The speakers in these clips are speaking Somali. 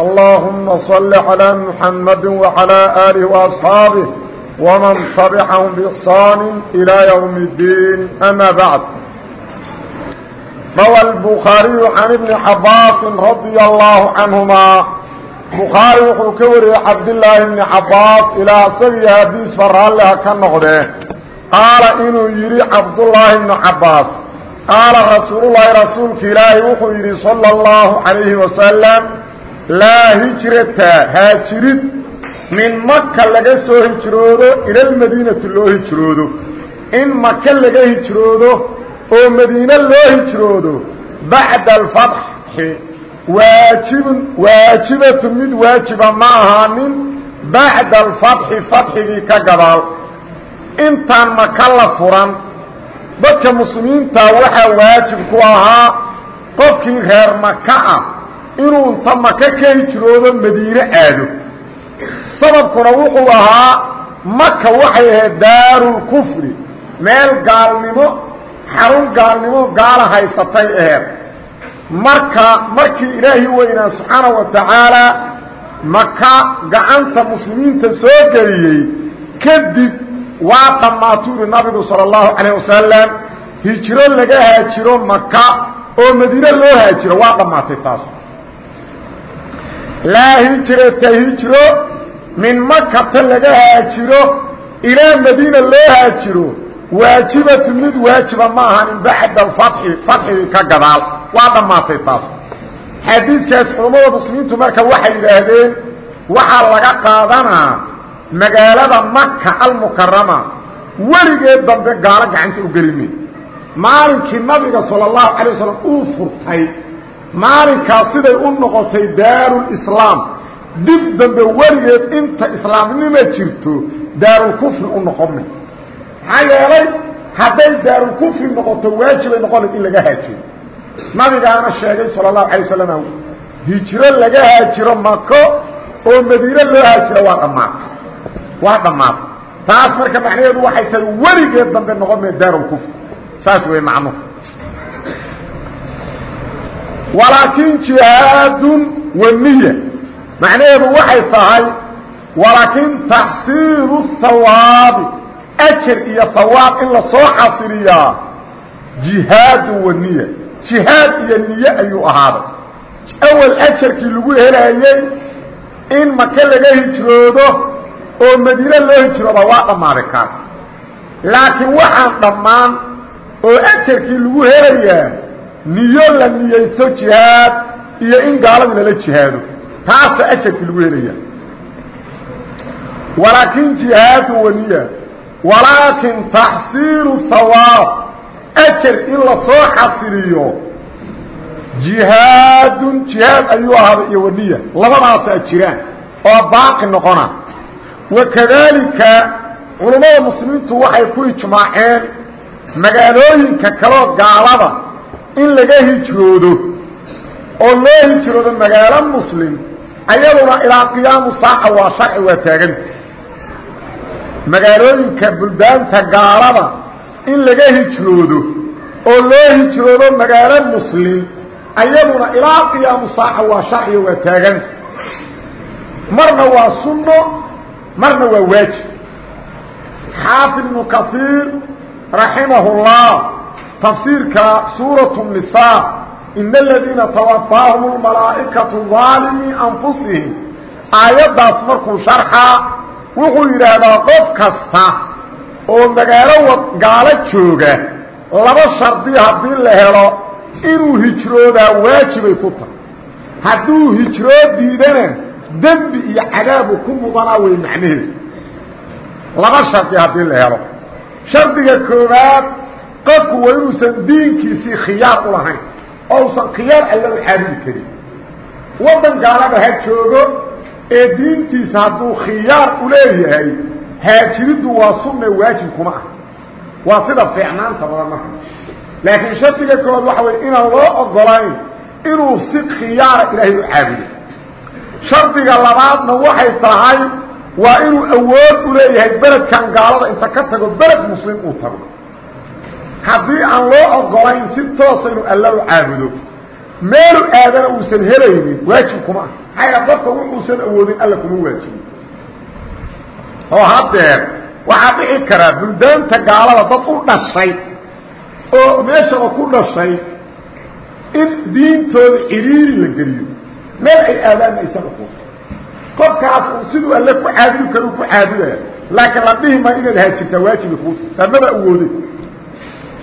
اللهم صل على محمد وعلى آله وأصحابه ومن تبعهم بإحسان إلى يوم الدين أما بعد روى البخاري عن ابن عباس رضي الله عنهما بخاري وxuu ka wariyey cabdاللaahi بن cabaas ilaa isagii hadiis faraalleha ka noqdee qaala inuu yidhi cabdاللaahi بن cabaas qaala rasuululahi rasuulka ilaahi wuxuu yidhi salى الlahu عalayhi wasalam laa hijrata haajirid min maka laga soo hijroodo ila lmadiinati loo hijroodo. In maka laga hijroodo oo madiine loo hijroodo bacda alfatxi waajibun waajibatu mid waajiba ma ahaanin bacda alfatxi fatxigii ka gadaal. Intaan maka la furan dadka muslimiinta waxaa waajib ku ahaa qofkii reer maka ah inuu inta maka ka hijroodo madiine aado. Sababkuna wuxuu ahaa maka waxay ahayd daarulkufri meel gaalnimo xarun gaalnimo gaala haysatay aheed. Marka markii ilaahi weynaa subxaanahu wa tacaalaa maka gacanta muslimiinta soo geliyey kadib waa dhammaatuu yihi nabigu sala allahu calayh wasalam hijro laga haajiro maka oo madiine loo haajiro waa dhammaatay taas laa hijrata hijro min makata laga haajiro ilaa madiina loo haajiro waajibatu mid waajiba ma ahanin bacda alfatxi fatxigii ka gadaal. Waa dhammaatay taas. Xadiidkaas culammada muslimiintu marka waxay yidhaahdeen waxaa laga qaadanaa magaalada maka almukarama weligeed dambe gaalo gacanta u gelime maalinkii nabiga sala allahu calay wasalam uu furtay maalinkaas siday u noqotay daarulislaam dib dambe weligeed inta islaamnima jirto daarulkufri u noqome maxaa yeelay hadday daarulkufri noqoto waajibay noqonay in laga haajiro. Nabigaana sheegay sala allahu alay wasalam hijro laga haajiro mako oo madiine loo haajiro waa dhammaatay waa dhammaatay taas marka macnaheedu waxay tahay weligeed dambe noqon mee daarulkufri saas wey macnuhu walaakin jihaadun waniya macnaheedu waxay tahay walaakin taxsiilu hawaabi ajar iyo hawaab in la soo xasiliyaa jihaadu waniya jihaad iyo niye ayuu ahaaday. Awal ajarkii lagu helayey in maka laga hijroodo oo madiine loo hijrooda waa dhammaaday kaas. Laakiin waxaan dhammaan oo ajarkii lagu helayaa niyo la niyeysto jihaad iyo in gaaladii lala jihaado taasa ajarkii lagu helaya walaakin jihaadu waniya walaakin taxsiilu hawaab ajar in la soo xasiliyo jihaadun jihaad ayuu ahaaday iyo waniya labadaasaa jiraan oo baaqi noqona. Wakadaalika culammada muslimiintu waxay ku ijmaaceen magaalooyinka kaloo gaalada in laga hijroodo oo loo hijroodo magaalo muslim ayaduna ilaa qiyaamu saaca waa sharci waa taaganta magaalooyinka buldaanta gaalada in laga hijroodo oo loo hijroodo magaalo muslim ayaduna ilaa qiyaamu saaca waa sharciga waa taaganta marna waa sunno marna waa waajib. Xaafid ibnu kaiir raximahullah tafsiirka suuraة النisaa in اladiina twafaahum اlmalaa'ikaةu ظaalimii anfusihim aayaddaas markuu sharxaa wuxuu yidhaahdaa qof kasta oo magaalo gaalo jooga laba shardi haddii la helo inuu hijroodaa waajibay ku tahay hadduu hijroo diidana dembi iyo cadaabu ku mudanaa wey macnaheedu laba shardi haddii la helo shardiga koowaad qofku waa inuusan diinkiisii khiyaar u lahayn oo usan khiyaar alla u caabudi karin. Waddan gaalaba ha joogo ee diintiisa hadduu khiyaar u leeyahay haajiriddu waa sunne waajib kuma ah waa sida fiicnaanta badan marka. Laakiin shardiga koowaad waxa weye inaan loo ogolayn inuu si khiyaara ilaahay u caabudo shardiga labaadna waxay tahay waa inuu awood u leeyahay beledkan gaalada inta ka tago beled muslim uu tago haddii aan loo ogolayn si toosa inuu alla u caabudo meelu aadana uusan helaynin waajib kuma ah maxaa qofka wuxuusan awoodin alla kuma waajibo oo haddeer waxaa dhici karaa buldaanta gaalada dad u dhashay oo meeshaba ku dhashay in diintooda ciriiri la geliyo. Meel ay aadaanna aysan uqun qofkaas uu siduu alle ku caabudi karo ku caabudaya. Laakiin la dhihi ma inaad haajirtaa waajiba kuuta saamada awooday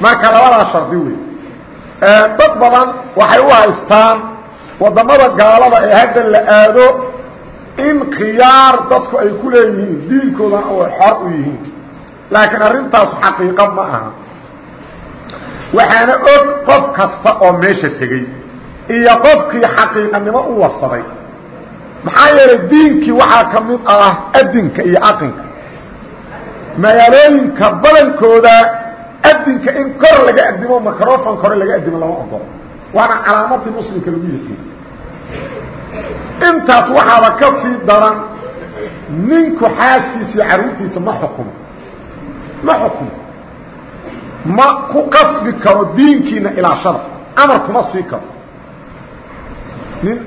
marka labadaa shardi wey dad badan waxay u haystaan waddamada gaalada ee hadda la aado in khiyaar dadku ay ku leeyihiin diinkoodana oo xor u yihiin. Laakiin arrintaas xaqiiqo ma aha. Waxaana og qof kasta oo meesha tegey iyo qofkii xaqiiqanimo u wasaday maxaa yeelay diinkii waxaa ka mid ah adinka iyo aqinka. Magaalooyinka badankooda adinka in kor laga adimo microfon kore laga adimo lama ogolo waana calaamadii muslimka lagu yaqiin intaas waxaaba ka sii daran ninku xaaskiisa iyo carruurtiisa ma xukumo ma xukumo ma ku qasbi karo diinkiina ilaashada amar kuma sii karo. Nin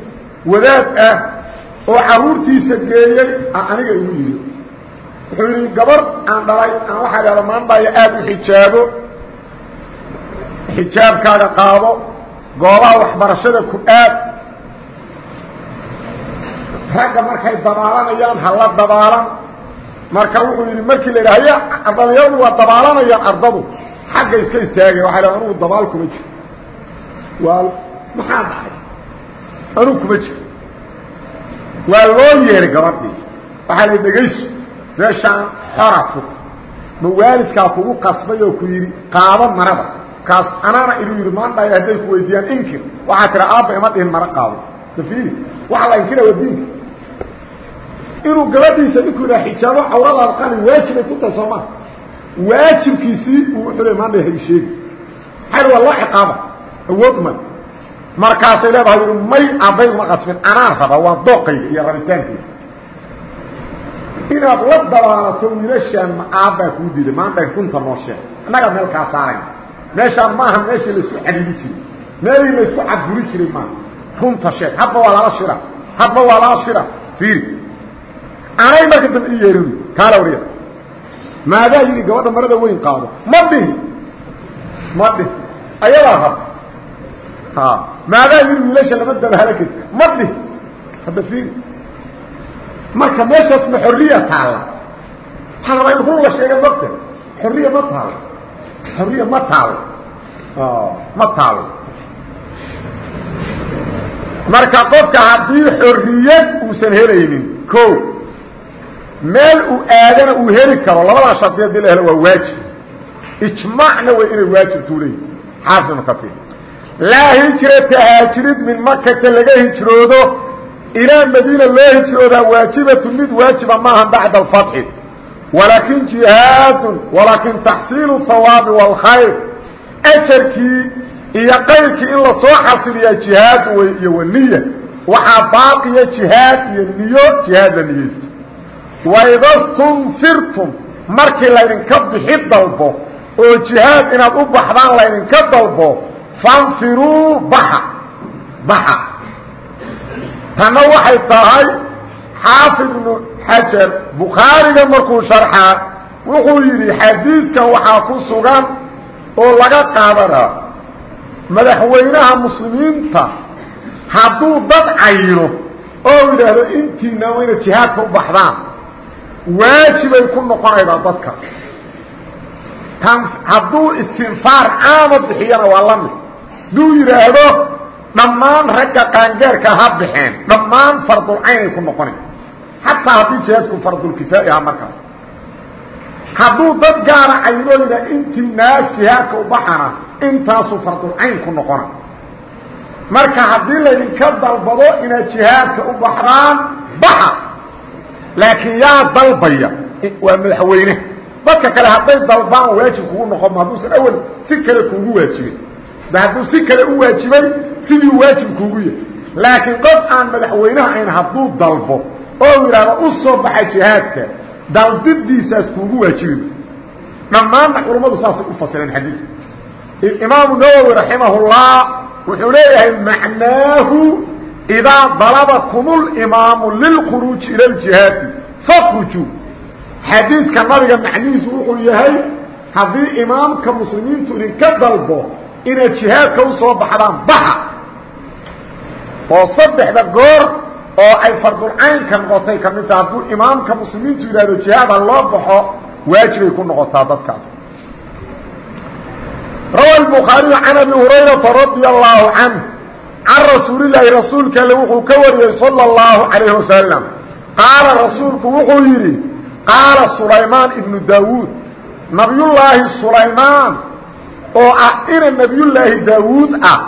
wadaad ah oo carruurtiisa geeyey aniga igu yiri wuxuu yidhi gabar aan dhalay aan waxaa dhahda maandhaya aada u xijaabo xijaabkaaga qaado goobaha waxbarashada ku aad. Ragga markay dabaalanayaan hala dabaalan. Marka wuxuu yidhi markii la yidhaha ya dhalinyaradu waa dabaalanayaan ardadu. Xagga iska istaagay waxay dhaha anugu dabaal kuma jiro. Waa maxaa dhacay? Anugu kuma jiro. Waa loo yeehay gabadhii. Waxaa la dhegayso meeshaan xora fog. Ma waalidkaa kugu qasbay oo ku yidhi qaado marada kaas anaana inuu yidhi maandhaya hadday ku weydiiyaan inkir waxaa tira aabba ima dhihin mara qaado. Tafiili waxa la inkira waa diinka. Inuu gabadhiisa ninkuu yidhaha xijaabo cawradaada qani waajibay ku tahay soomaa. Waajibkiisii uu wuxuu le maandhaya ha isheegi maxaa waa loo ciqaaba awood ma markaasay leedahay may aabbay uma qasbin anaan raba waa dooqayga iyo rabitaankayga inaad la dabaalato wiilashaan ma aabbaa kuu diiday maandhay runta noo sheeg annagaa meel kaa saarayna meeshaan maaha meeshii laysku cadidi jiray. Meelihii laysku cadburi jiray maaha. Runta sheeg hadba waa lala shira hadba waa lala shira fiiri anay marka dambe i yeerin. Kaala wariya maadaa yidhi gabadha marada weyn qaado ma dhihi. Ma dhihi. Ayadaa rab maadaa yidhi wiilasha lama dabaala kari ma dhihi. Hadda fiiri marka meeshaas ma xorriya taalla. Waxaa rabaa in run la sheega mogta xorriya ma taalo xorriya ma taalo ma taalo marka qofka haddii xorriyad uusan helaynin ko meel uu aadana uu heli karo labadaa shardi haddii la waa waajib. Ijmaacna way inay waajibtuu leeyihi xaafid ibnu katiir laa hijrata haajirid min makata laga hijroodo ilaa madiina loo hijroodaa waajibatu mid waajiba maaha bacda alfatxi walaakin jihaadun walaakin taxsiilu hawaabi wاlkhayr ajarkii iyo qayrkii in la soo xasiliyaa jihaad wey iyo waniya waxaa baaqiya jihaad iyo niyo jihaad la niyeysto. Waidastunfirtum markii laydinka bixi dalbo oo jihaad inaad u baxdaan laydinka dalbo fanfiruu baxa. Baxa. Tanna waxay tahay xaafid ibnu xajar bukhaariga markuu sharxaa wuxuu yidhi xadiiskan waxaa ku sugan oo laga qaadanaa madaxweynaha muslimiinta hadduu dad cayino oo yidhaahdo intiina waa inaad jihaadka u baxdaan waajibay ku noqonaydaa dadka. Tan hadduu istinfaar caama bixiyana waa la mid. Hadduu yidhaahdo dhammaan ragga qaangaarka ha baxeen dhammaan fardulcaynay ku noqonay xataa haddii jihaadku fardulkifaa'i aha markaas hadduu dad gaara caynooyda intii naas jihaadka u baxana intaasuu fardulcayn ku noqona. Marka haddii laydinka dalbado inaad jihaadka u baxdaan baxa. Laakiin yaa dalbaya waa madaxweyne. Dadka kale hadday dalbaan waajib kugu noqon ma hadduusan awel si kale kuugu waajibin. Da hadduu si kale u waajibay sidii waajib kuugu yahay. Laakiin qof aan madaxweynaha ayn hadduu dalbo oo yidhaahdo u soo baxa jihaadka. Dalbidiisaas kuugu waajibi dhammaanna culammadu saasay u fasireen xadiiska imaamu nawowi raximahullah wuxuu leeyahay macnaahu idaa dalabakum اlimaamu lilkhuruuji ila اljihaadi fakrujuu xadiiska nabiga macnihiisu wuxuu yahay haddii imaamka muslimiintu idinka dalbo inaad jihaadka u soo baxdaan baxa. Oo saddexda goor oo ay fardulcaynka noqotay ka mid taha hadduu imaamka muslimiintu yidhahdo jihaad ha loo baxo waajibay ku noqotaa dadkaas rawa الbukhaariyu can abi hurayrata radia allahu canh can rasuulilaahi rasuulka alle wuxuu ka wariyey salى اllahu calayh wasalam qaala rasuulku wuxuu yidhi qaala sulaymaan ibnu daawuud nabiyullaahi sulaymaan oo ah ina nebiyullaahi daawuud ah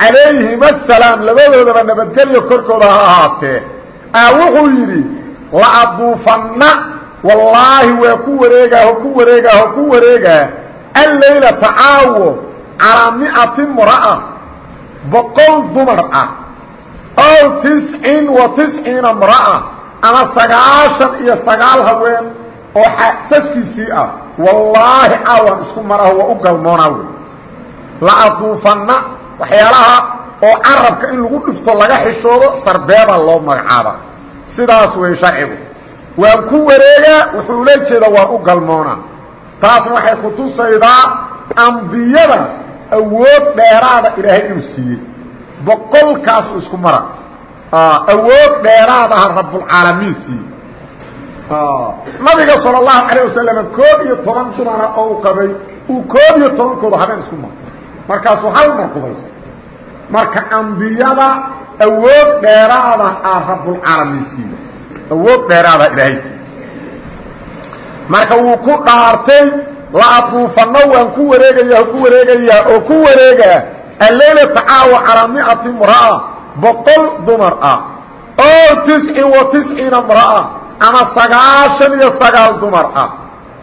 calayhim asalaam labadoodaba nabadgelyo korkooda ha ahaatee. Aa wuxuu yidhi la aduufanna wallaahi waa ku wareegaa ho ku wareegaa ho ku wareegaa alleylata caawo calaa mi'ati mra'a boqol dumar ah ow tiscin wa tisciina mra'a ama sagaashan iyo sagaal haween oo saskiisii ah. Wallaahi caawaan isku maraho waa u galmoonaa waxyaalaha oo carabka in lagu dhifto laga xishoodo sarbeebaa loo magacaaba sidaas wey sharcigu waan ku wareegaa wuxuu ula jeeda waan u galmoonaa taasna waxay kutusaydaa ambiyada awood dheeraada ilaahay inuu siiyey boqolkaasu isku mara awood dheeraadaha rabbulcaalamiin siiyey nabiga salى الlahu عalيه wasalam koob iyo toban dumara oo u qabay uu koob iyo tobankooda habeen isku maro markaasuu hal mar qubaysa marka ambiyada awood dheeraada ah rabbulcaalamiin siiye awood dheeraada ilaahay. Siiye marka wuu ku dhaartay la aduufanno waan ku wareegayaa ku wareegayaa oo ku wareegaa alleylata caawa calaa miati mra'a boqol dumar ah oo tiscin wa tisciina mra'a ama sagaashan iyo sagaal dumar ah.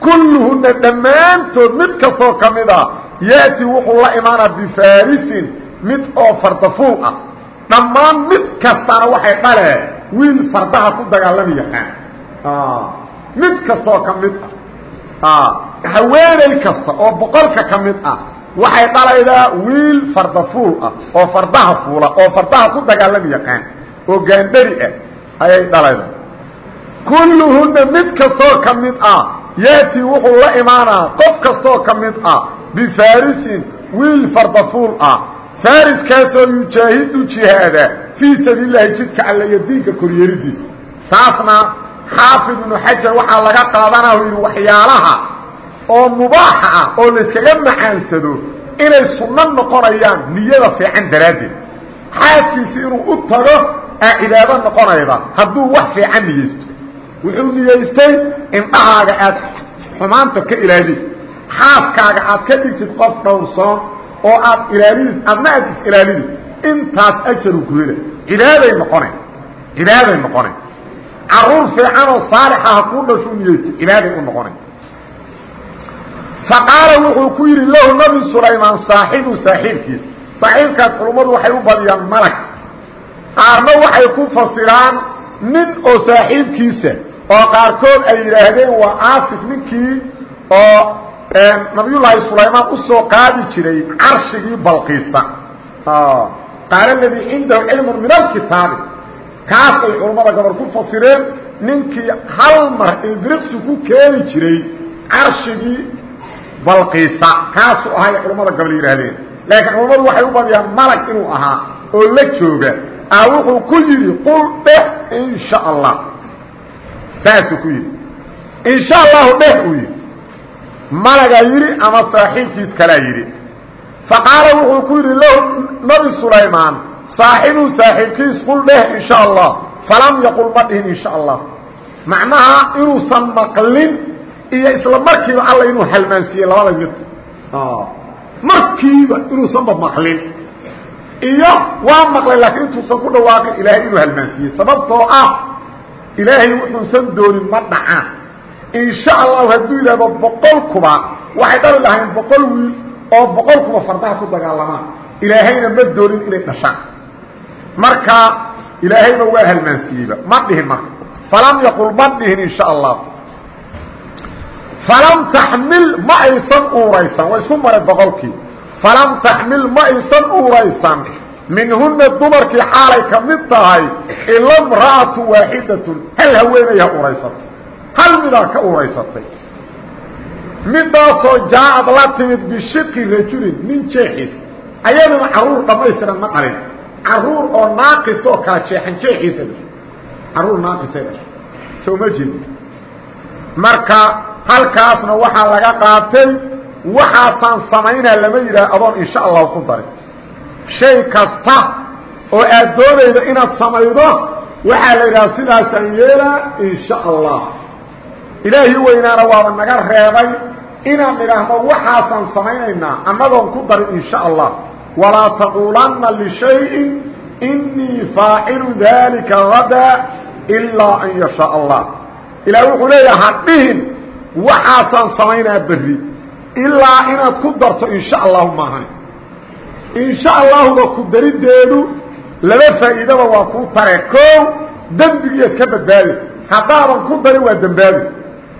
Kulluhunna dhammaantood mid kastoo ka mid ah ya'ti wuxuu la imaanaa bifaarisin mid oo fardafuul ah. Dhammaan mid kastana waxay dhalee wiil fardaha ku dagaalami yaqaan mid kastoo ka mid ah. Haweeney kasta oo boqolka ka mid ah waxay dhalaydaa wiil fardafuul ah oo fardaha fuula oo fardaha ku dagaalami yaqaan oo gaandhari ah ayay dhalaydaa kulluhunna mid kastoo ka mid ah ya'ti wuxuu la imaanaa qof kastoo ka mid ah bifaarisin wiil fardafuul ah faariskaasoo yujaahidu jihaada fii sabiililaahi jidka alle iyo diinka koryeelidiisa taasna xaafid ibnu xajar waxaa laga qaadanaa u yidhi waxyaalaha oo mubaaxa ah oo layskaga macaansado inay sunno noqonayaan niyada fiican daraaddeed xaaskiisi inuu u tago aa cibaado noqonayda hadduu wax fiican niyeysto wuxuu niyeystay indhahaaga aad xumaanta ka ilaali xaaskaaga aad ka dhigtid qof dhowrsoon oo aad ilaalidid adna aad is ilaalidid intaas ajaru ku hela cibaaday noqonayn cibaaday noqonayn carruur fiicanoo saalixa ha kuu dhashuu niyeystay cibaaday u noqonayn faqaala wuxuu ku yidhi lahu nabi sulaymaan saaxibu saaxiibkiisa saaxiibkaas culummadu waxay u badiyaan malag. Qaarna waxay ku fasiraan nin oo saaxiibkiisa oo qaarkood ay yidhaahdeen waa aasif ninkii oo nabiyullaahi sulaymaan u soo qaadi jiray carshigii balqiisa. Qaala aladii cindahu cilmun min alkitaabi. Kaas ay culummada gobol ku fasireen ninkii hal mar ilbiriqsi ku keeni jiray carshigii balqiisa. Kaasuu ahay culummada gobol yidhaahdeen. Laakiin culummadu waxay u badiyaan malag inuu ahaa oo la jooga. A wuxuu ku yidhi qul dheh in sha allah. Saasuu ku yidhi. In sha allahu dheh uu yidhi malagaa yidhi ama saaxiibkiis kalaa yidhi faqaala wuxuu ku yidhi lahu nabi sulaymaan saaxibuu saaxiibkiis qul dheh in sha allah falam yaqul ma dhihin in sha allah macnaha inuusan maqlin iyo isla markiiba alla inuu halmaansiiyey labada mid markiiba inuusanba maqlin. Iyo waa maqlay laakiin intuusan ku dhawaaqin ilaahay inuu halmaansiiyey. Sababtoo ah ilaahay wuxuusan doonin ma dhacaan insha allahu hadduu yidhahdo boqol kuba waxay dhali lahayn boqol wiil oo boqol kuba fardaha ku dagaalamaan ilaahayna ma doonin inay dhashaan. Marka ilaahayba waa halmaansiiyeyba. Ma dhihin marka. Falam yaqul ma dhihin insha allah. Falam taxmil ma aysan uuraysan. Waa isku maray boqolkii. Falam taxmil ma aysan uuraysan. Minhuna dumarkii xaalay ka mid tahay ila mra'atu waaxidatun. Hal haweenaya uuraysatay hal ka uuraysatay midaasoo jaaad la timid bishiki rajulin nin jeexiis ayaduna carruur dhammaystiran ma dhalin carruur oo naaqis oo kala jeexan jeexiisa dhashay carruur naaqisay dhashay soo ma jeedi marka halkaasna waxaa laga qaatay waxaasaan samaynaa lama yidhaah adoon insha allahu ku darin. Shay kasta oo aad doonaydo inaad samaydo waxaa la yidhaha sidaasaan yeelaa insha allah ilaahi weynaana waaba naga reebay inaan idhaahno waxaasaan samaynaynaa annagoon ku darin insha allah. Walaa taquulanna lishayin inii faacilu dalika hadaa ilaa an yashaa allah. Ilaah wuxuu leeyaha hadhihin waxaasaan samaynaa berri ilaa inaad ku darto insha allahu maahan insha allahuba ku dariddeedu laba faa'iidaba waa kuu tare. Koow dembigiiad ka badbaadi. Haddaadan ku darin waa dembaabi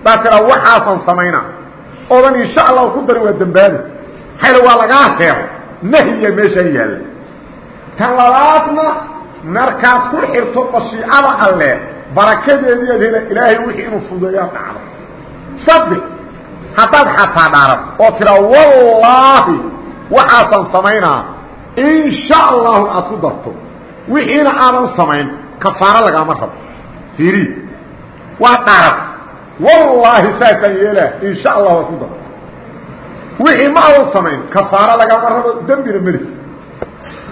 baa tiraa waxaasaan samaynaa oodan insha allahu ku darin waa dembaabi hayl waa lagaa reebo nahyiya meeshaa yaalla tan labaadna markaad ku xirto mashiicada alle barakadeediiad hela ilaahay wixii inuu fudeeyaa dhacdo. Saddex haddaad xataa dhaarato oo tiraa wallaahi waxaasaan samaynaa in sha allahu aad ku darto. Wixiina aadan samayn kafaaro lagaama rabo. Fiiri waa dhaarad wallaahi saasaan yeelaa in sha allahu aad ku darto wixii ma aadan samayn kafaaro lagaama rabo dembina meli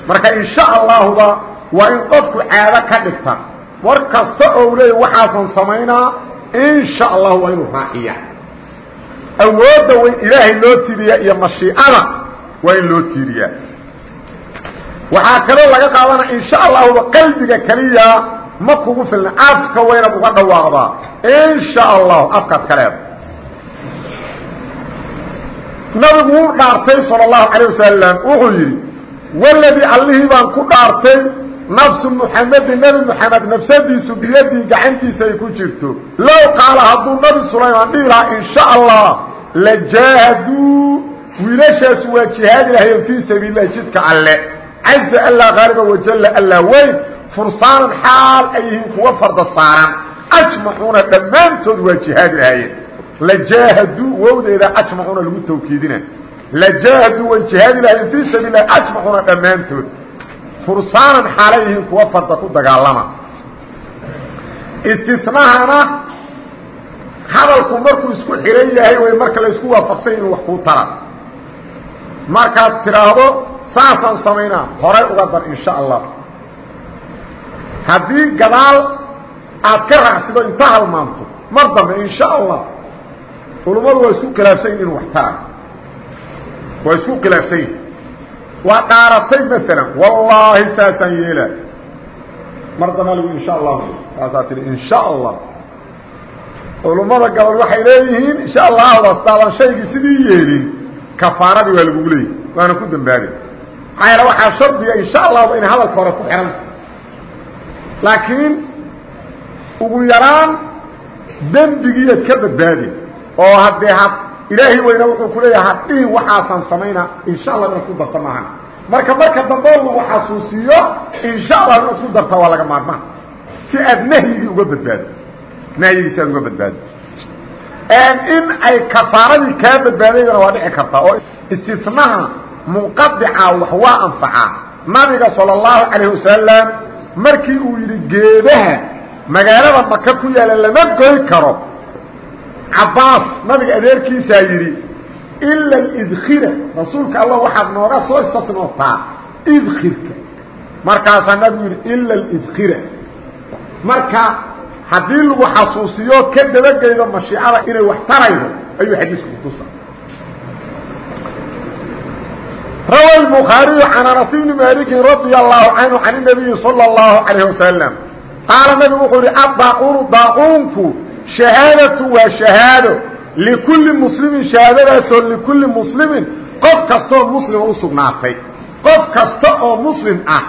marka in sha allahuba waa in qofku caado ka dhigta. War kasta oo leeya waxaasan samaynaa in sha allahu waa inuu raaciya awoodda weyn ilaahay loo tiriyaa iyo mashiicada waa in loo tiiriyaa waxaa kaloo laga qaadana insha allahuba qalbiga keliya ma kugu filna afka waynaad uga dhawaaqdaa. Insha allahu afkaad ka leeda nabigu wuu dhaartay sala allahu calayh wasalam wuxuu yidhi waladii allihii baan ku dhaartay nafsu muxamedin nebi moxamed nafsadiisu biyadii gacantiisa ay ku jirto. Low qaala hadduu nabi sulaymaan dhihi lahaa insha allah lajaahaduu wiilashaas waa jihaadi lahayeen fii sabiil lahi jidka alle. Caza allaa qaaliba wajalla allaa weyn fursaanan xaal ay yihiin kuwa farda saaran ajmacuuna dhammaantood waa jihaadi lahaayeen. Lajaahaduu wowdeeda ajmacuuna lagu tawkiidina. Lajaahaduu way jihaadi lahaayeen fii sabiil lahi ajmacuuna dhammaantood. Fursaanan xaalay yihiin kuwa farda ku dagaalama. Istinahana hadalku markuu isku xihan yahay way marka la isku waafaqsanya inuu wax kuu tara markaad tidhaahdo saasaan samaynaa horay uga dar insha allah haddii gadaal aad ka raacsido inta halmaanto mar dambe insha allah culummadu waa isku khilaafsan yihiin inuu wax tara waa isku khilaafsan yihiin waa dhaaratay maalan wallaahi saasaan yeelaa mar dambaa lagu insha allah kaasaa tihi insha allah. Culummada gabal waxay leeyihiin insha allahdaas daadan shaygii sidii yeelin kafaaradii waa lagugu leeyahy waana ku dambaabay maxaa yaele waxaa shardiga insha allahba inay hadalka hore ku xihanta laakiin ugu yaraan dembigiiad ka badbaadi. Oo haddee ha ilaahay weyna wuxuu ku leeyaha hadhihin waxaasaan samaynaa insha allah inaad ku darta maahan. Marka marka dambe lagu xasuusiiyo insha allah inaad ku dartaa waa laga maarmaan. Si aad nahyigii uga badbaado nahyigiisi aad uga badbaado in ay kafaaradii kaa badbaadaydana waa dhici kartaa oo istinaha munqadica wax waa anfacaa nabiga salى اllahu calayh wasalam markii uu yidhi geedaha magaalada maka ku yaalla lama goy karo. Cabaas nabiga adeerkiisaa yidhi ila idkhira rasuulka alla waxaad nooga soo istasnootaa idkhirka. Markaasaa nabigu yidhi ila idkhira marka haddii lagu xasuusiyo ka dabageydo mashiicada inay wax taraydo ayuu xadiisku kutusa rawa الbخaariyu can anas bni maliki radي الlahu canhu can الnabiyi salى الlahu عalayه wasalam qaala nabigu wuxuu yidhi addaaquunu daaquunku shahaadatu waa shahaado likulli muslimin shahaadadaasoo likulli muslimin qof kastaoo muslima u sugnaatay qof kasta oo muslim ah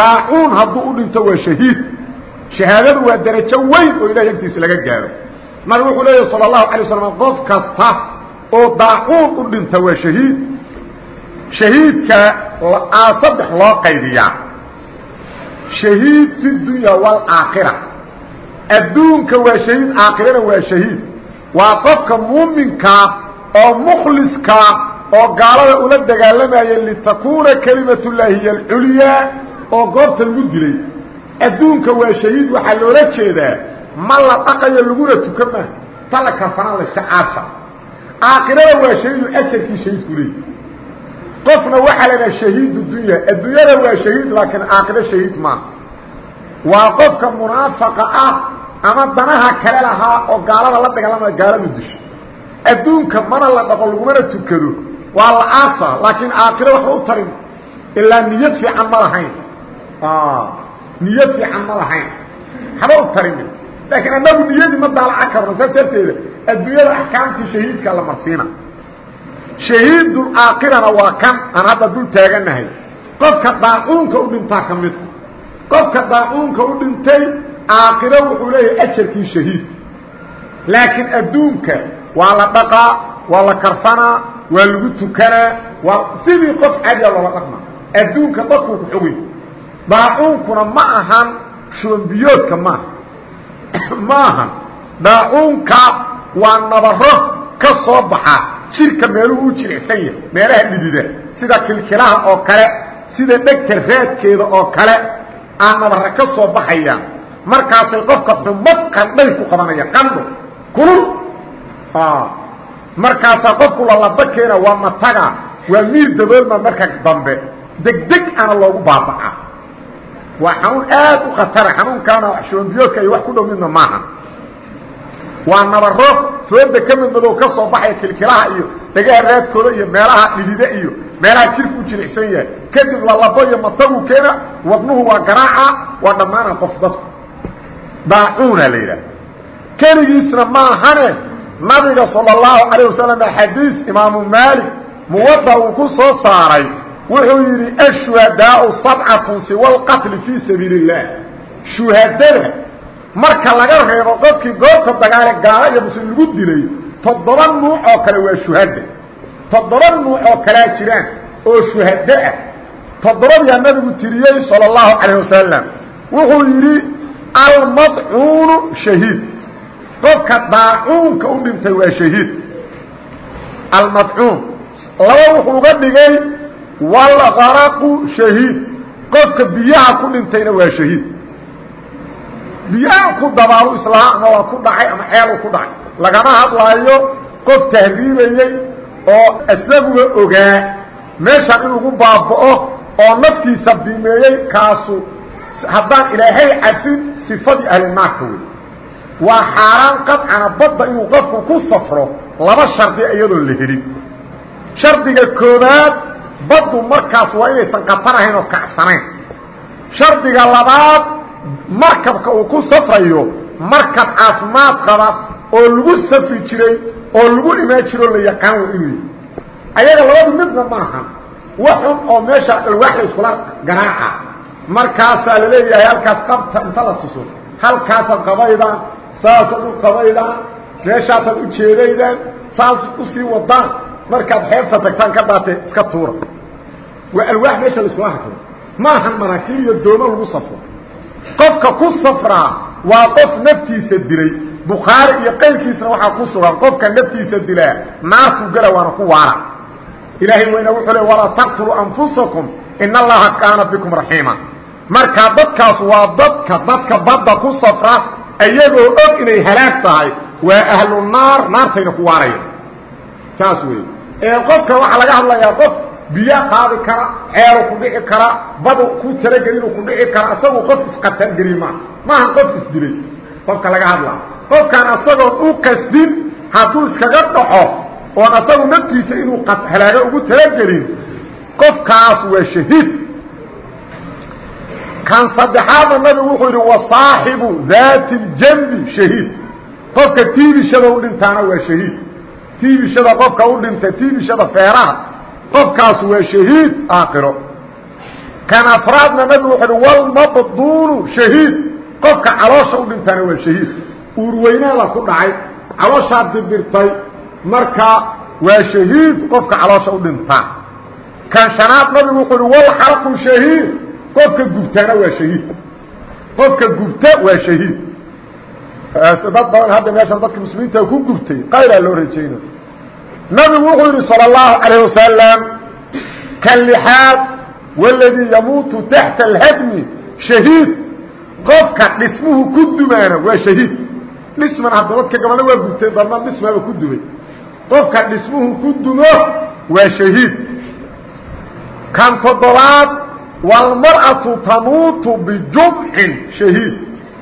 daacuun hadduu u dhinto waa shahiid shahaadadu waa darajo weyn oo ilahay agtiisa laga gaaro nabigu wuxuu leeyahy sala allahu alay waslam qof kasta oo daacuun u dhinta waa shahiid shahiidka saddex loo qaydiyaa shahiid fi dunya waalaakhira adduunka waa shahiid aakhirana waa shahiid. Waa qofka muuminkaa oo mukhliskaa oo gaalada ula dagaalamaya litakuuna kelimatu llaahi hiy alculyaa oo goobta lagu dilay. Adduunka waa shahiid waxaa loola jeedaa ma la dhaqayo laguna tuka maa ta la kafana layska caasa aakhirada waa shahiidu ajarkii shahiidku leey qofna waxaa la dhaha shahiidu dunya adduunyada waa shahiid laakiin aakhiro shahiid maaha waa qofka munaafaqa ah ama danaha kale lahaa oo gaalada la dagaalamaya gaaladu disho adduunka mana la dhaqo lagumana tukado. Waa la aasa laakiin aakhiro waxba u tarin. Ilaa niyad fiican ma lahayn. Niyad fiican ma lahayn. Haba u tarin laakiin annagu niyadii ma daalaca karno saas darteeda adduunyada axkaamtii shahiidka la marsiina shahiidul aakhirana waa kan aan hadda dul taaganahay. Qofka daacuunka u dhintaa ka mid. Qofka daacuunka u dhintay aakhiro wuxuu leeyahay ajarkii shahiid. Laakiin adduunka waa la dhaqaa waa la karsanaa waa lagu tukanaa waa sidii qof cadiya loola dhaqma. Adduunka dadkuu ku xogay daacuunkuna ma ahan shoombiyoodka maaha. Ma ahan. Daacuunka waa nabaro ka soo baxa jirka meeluhu u jilicsan yahay meelaha dhidida sida kilkilaha oo kale sida dhegta raadkeeda oo kale aa nabara ka soo baxayaan markaasay qofka xumad qandhay ku qabanayaan qandho kulul. Markaasaa qofku lalaba keena waa mataga waa miir daboolma marka dambe. Degdeg ana loogu baabaca. Waa xanuun aad u khatara xanuunkaana shoombiyoodka iyo wax ku dhow midna maaha. Waa nabaro fooda ka midmadoo ka soo baxaya kilkilaha iyo dhagaha raadkooda iyo meelaha dhidida iyo meelaha jirku u jilicsan yahay. Kadib lalabo iyo matagu keena wadnuhu waa garaaca waa dhammaana qof dadku daacuuna la yidhaha keligiisna maahane nabiga sala allahu calayh wasalam xadiis imaamu maalik muwadda uu ku soo saaray. Wuxuu yidhi ashuhadaau sabcatun siwa alqatli fii sabiili اllaah shuhadada marka laga reebo qofkii goobta dagaale gaala iyo muslim lagu dilay toddoba nuuc oo kale waa shuhada. Toddoba nuuc oo kalea jiraan oo shuhado ah. Toddobadaa nabigu tiriyey salى اllahu calayh wasalam wuxuu yidhi almadcuunu shahiid. Qofka daacuunka u dhintay waa shahiid. Almadcuun laba wuxuu uga dhigay walgaraqu shahiid. Qofka biyaha ku dhintayna waa shahiid biyaha ku dabaalu islaha ama waa ku dhacay ama ceelu ku dhacay. Lagama hadlaayo qof tahriibayey oo isaguba ogaa meeshan in lagu baaba'o oo naftiisa bimeeyey kaasu haddaan ilaahay cafin sifadii ahlunaarka wey waa xaaraan qadcana badda inuu qofku ku safro laba shardi iyadoon la helin. Shardiga koobaad baddu markaas waa inaysan qatar ahayn oo kacsanayn shardiga labaad markabka uu ku safrayo markab caafimaad qaba oo lagu safri jiray oo lagu imaan jiroo la yaqaan wa inuu ayaga labadu midna maaha waxun oo meesha alwaax la iskula garaaca. Markaasaa la leeyahay halkaas qabta inta la tuso halkaasaad qabaydaan saasaad u qabaydaan meeshaasaad u jeedaydaan saas u sii wadaan markaad xeebta tagtaan ka daatee iska tuura waa alwaax meesha la iskula hakado maahan maraakiib iyo doomo lagu safro qofka ku safraa waa qof naftiisa dilay. Bukhaari iyo qayrkiisna waxaa ku sugan qofka naftiisa dilaa naartuu gala waana ku waara ilaahay weyna wuxuu le walaa taqtuluu anfusakum in allaha kaana bikum raxiima. Markaa dadkaas waa dadka dadka badda ku safra iyagoo og inay halaag tahay waa ahlu naar naartayna ku waaraya saas wey ee qofka waxaa laga hadlayaa qof biyo qaadi kara ceelu ku dhici kara badu ku talageli inuu ku dhici kara isagu qof isqatargeli maa maaha qof isdilay. Qofka laga hadlaa qofkaan asagoon u qasdin hadduu iskaga dhaco oon asagu naftiisa inuu halaago ugu talagelin qofkaas waa shahiid. Kan saddexaadna nabigu wuxuu yidhi wasaaxibu daati اljambi shahiid. Qofka tiibishada u dhintaana waa shahiid. Tiibishada qofka u dhinta tiibishada feeraha qofkaas waa shahiid aakhiro. Kan afraadna nabigu wuxuu yidhi walmabduunu shahiid. Qofka caloosha u dhintaana waa shahiid. Uurweynaada ku dhacay calooshaa dibirtay marka waa shahiid qofka caloosha u dhintaa kan shanaad nabigu wuxuu uhi walxarqu shahiid. Qofka gubtaana waa shahiid. Qofka gubta waa shahiid. Dad badan hadda meeshan dadka muslimiinta ku gubtay qayraa loo rajayna nabigu wuxuu yidhi salى اllahu alayه wasalam kalixaad wاladii yamuutu taxta اlhadmi shahiid qofka dhismuhu ku dumaana waa shahiid dhisman hadda dadka gabalna waa gubtay dadna dhismaaba ku dumay qofka dhismuhu ku dumo waa shahiid kan toddobaad walmar'atu tamuutu bijumcin shahiid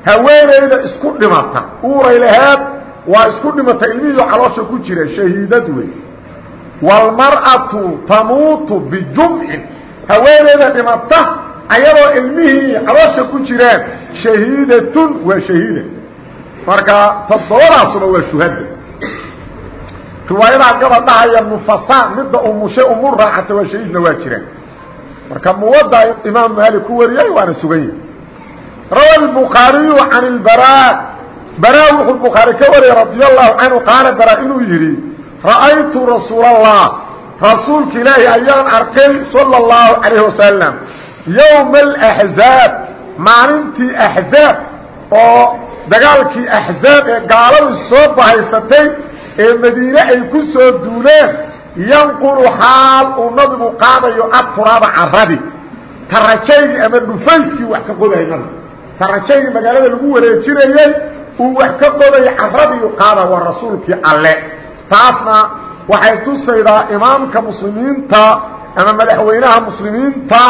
haweenayda isku dhimata uuray laheed waa isku dhimata ilmihiiyo caloosha ku jira shahiidad wey walmar'atu tamuutu bijumcin haweenayda dhimata ayadoo ilmihii caloosha ku jiraan shahiidatun waa shahiida marka toddobadaasuna waa shuhada riwaayadaa gabal dhahaya nufasaan midda umushay umu raacata waa shahiidna waa jiraan marka muwadda imaam maalik ku wariyay waana sugan yahi rawa الbukhaariyu can اlbaraa baraa wuxuu bukhaari ka wariyey radi allahu canhu qaala baraa inuu yidhi ra'aytu rasuul allah rasuulka ilaahi ayaan arkay salى اllahu calayh wasalam yowma alaxzaab maalintii axzaab oo dagaalkii axzaab ee gaaladu soo bahaysatay ee madiine ay ku soo duuleen yanqulu xaal uu nabigu qaadayo aturaaba caradi tarajaygii ama dhufayskii wax ka qodahay nabigu magaalada lagu wareejinayey uu wax ka qodayo caradiiu qaada waa rasuulkii alle. Taasna waxay tusaydaa imaamka muslimiinta ama madaxweynaha muslimiinta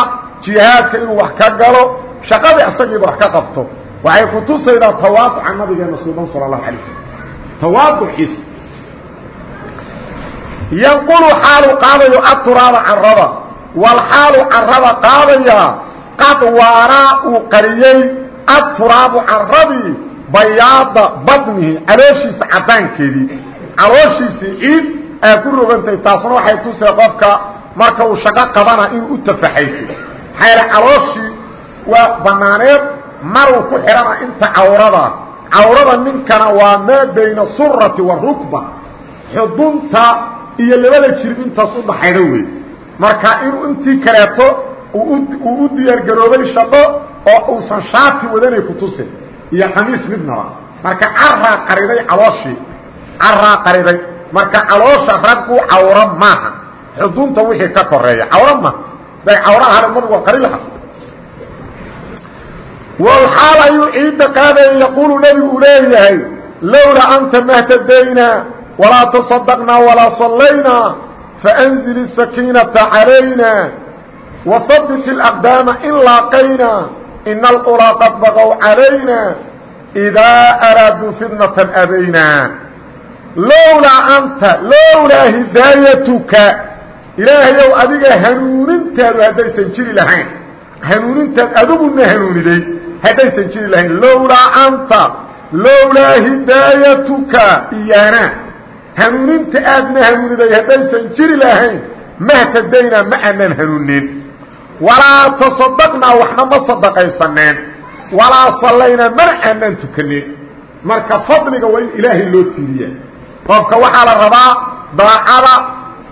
jihaadka inuu wax ka galo shaqadii isagiiba wax ka qabto. Waxay ku tusaydaa tawaaduca nabigeena suuban sala allahu alay slam tawaaduciisa yanqulu xaalu qaadayo aturaaba carada walxaalu carada qaadayaa qad waaraa uu qariyey aturaabu caradii bayaada badnihi calooshiisa caddaankeedii. Calooshiisii ciid aa ku rogantay taasna waxay tusee qofka marka uu shaqo qabana inuu u tafaxayso maxaa calooshii waa banaaneed maruu ku xihana inta cawrada. Cawrada ninkana waa maa bayna surati wa rukba. Xudunta iyo labada jirib intaas u dhaxayda wey marka inuu intii kaleeto uu u diyaargaroobay shaqo oo uusan shaati wadanay ku tuse iyo qamiis midnaba marka caraa qariday calooshii caraa qariday marka caloosha raggu cawro maaha xudunta wixii ka koreeya cawro maaha day cawro ahana nabigu qari laha wlxaal ayuu ciidda qaadaya yaquulu nebigu uu leeyahay lowlaa anta mahtadaynaa walaa taصadaqnaa walaa sallaynaa faأnzil الsakiinata calayna وahabit الأqdaama in laaqaynaa ina alqulaa qad baqow calayna إidaa araaduu fitnaة abaynaa lowlaa anta lowlaa hidaayatuka ilaahayow adiga hanuunintaadu haddaysan jiri lahayn hanuunintaad adiguna hanuuniday haddaysan jiri lahayn lowlaa anta lowlaa hidaayatuka iyaana hanuuninta aadna hanuuniday haddaysan jiri lahayn mahtadaynaa ma aanan hanuunin walaa tasadaqnaa waxna ma sadaqaysaneen walaa sallaynaa mana aanan tukanin. Marka fadliga waa in ilaahay loo tiiriya qofka waxaa la rabaa daacada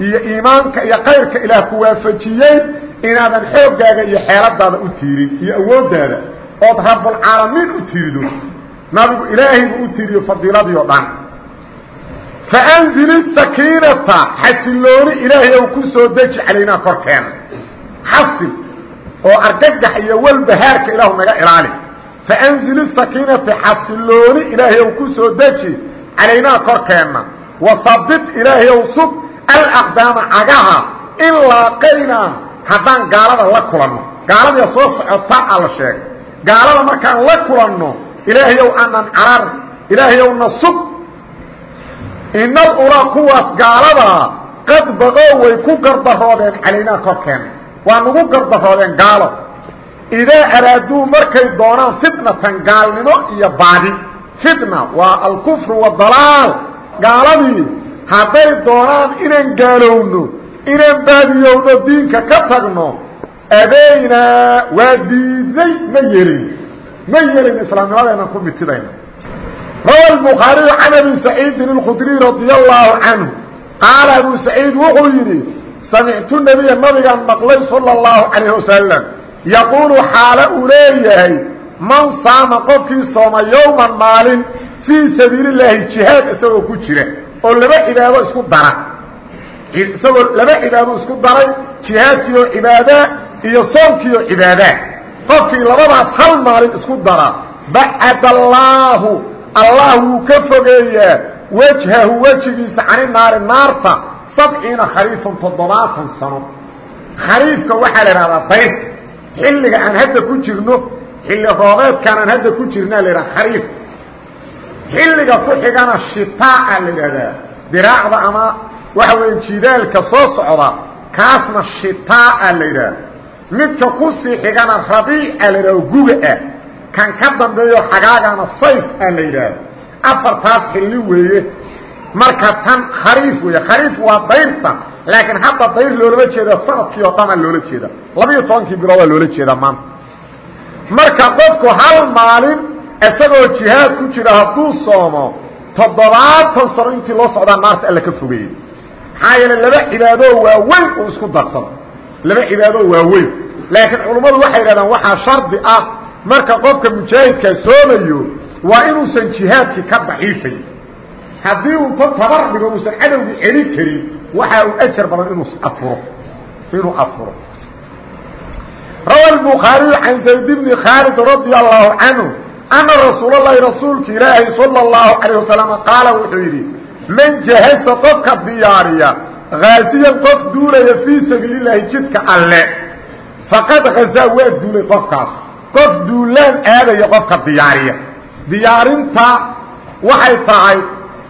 iyo iimaanka iyo kayrka ilaah ku waafajiyey inaadan xooggaaga iyo xeeladaada u tiirin iyo awooddaada ood rabbulcaalamiin u tiirido nabigu ilaahay buu u tiiriyo fadiiladii oo dhan faanzil sakiinata xasilooni ilaahay ou ku soo deji calaynaa korkeena xasil oo argagax iyo walbahaarka ilaahu naga ilaali. Faanzil sakiinata xasilooni ilaahay ou ku soo deji calaynaa korkeenna. Wahabit ilaahay ow sug alaqdaama cagaha in laaqaynaa haddaan gaalada la kulanno. Gaaladiia soo socotaa a la sheegay. Gaalada markaan la kulanno ilaahayow anan carar ilaahayow na sug inal ulaa kuwaas gaaladaa qad way ku gardaroodeen calaynaa korkeenna waa nagu gardaroodeen gaalo. Idaa araaduu markay doonaan fitnatan gaalnimo iyo baadi? Fitna waa alkufru wadalaal. Gaaladii hadday doonaan inaan gaalowno inaan baadiyowno diinka ka tagno abaynaa waa diidnay ma yelin ma yelin islaamnimadeenaan ku mitidayna. Rawa bukhaariyu can abi saciidin اkhudriy radi allahu canhu. Qaala abu saciid wuxuu yidhi samictu nebiya nabigaan maqlay sala allahu calayh wasalam yaquulu xaale uu leeyahay man saama qofkii sooma yowman maalin fii sabiilillaahi jihaad isagoo ku jira oo laba cibaado isku dara. Isagoo laba cibaado isku daray jihaadkiioo cibaadaa iyo soomkiioo cibaadaa qofkii labadaas hal maalin isku dara. Bacad allaahu allah wuu ka fogeeyaa wejhahu wejigiisa cani naari naarta sabciina khariifan toddobaatan sano. Khariifka waxaa la ihahdaa dayr xilliga aan hadda ku jirno xilli roobeedkaan aan hadda ku jirnaa la idhaha khariif. Xilliga ku xigana shitaa'a la idhahdaa diraacda ama waxa weeye jidaalka soo socda kaasna shitaa'a la yidhaha midka ku sii xigana rabiica la yidhaho guga ah. Kan ka dambeeyo xagaagana sayf a la yidhaahdo afartaas xilli marka tan khariif weeye khariif waa dayrta laakiin hadda dayr loolama jeeda sannadkii oo dhanaa loola jeeda labiiyo tobankii biloodaa loola jeedaa maanta. Marka qofku hal maalin isagoo jihaad ku jira hadduu soomo toddobaatan sano intii loo socdaa naarta alla ka fogeeyey. Maxaa yeele laba cibaadoo waaweyn uu isku darsado. Laba cibaadoo waaweyn. Laakiin culummadu waxay yidhahdaan waxaa shardi ah marka qofka mujaahidkaa soomayo waa inuusan jihaadkii ka daciifayn haddii uu ta tabar dhigo uusan cadowgii celin karin waxa uu ajar badan inuu afuro inuu afuro rawa الbukhaariyu can zayd bni khaalid radia allahu canhu ana rasuul اlahi rasuulka ilaahi salى اllahu calayه wasalam qaala wuxuu yidhi man jahasa qofka diyaariya haasiyan qof duulaya fii sabiili اlahi jidka alle faqad hazaa waa duulay qofkaas qof duulaan aadaya qofka diyaariya diyaarinta waxay tahay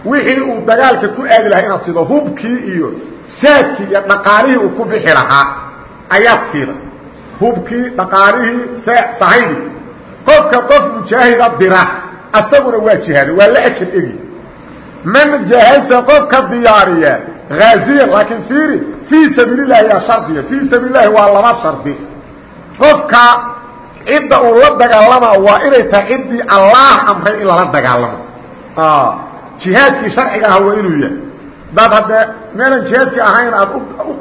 wixii uu dagaalka ku aadi lahaa inaad sido hubkii iyo saadkii iyo dhaqaalihii uu ku bixi lahaa ayaad siida. Hubkii dhaqaalihii sahaydii qofka qof mujaahida dira asaguna waa jihaada waa la ajar egi. Man jahasa qofka diyaariya haaziyan laakiin fiiri fii sabiili llahi yaa shardiya fii sabiili llahi waa laba shardi. Qofka cidda uu la dagaalama waa inay tahay ciddii allaah amray in lala dagaalamo jihaadkii sharciga aha waa inuu yahay. Daad haddee meelan jihaadkii ahayn aad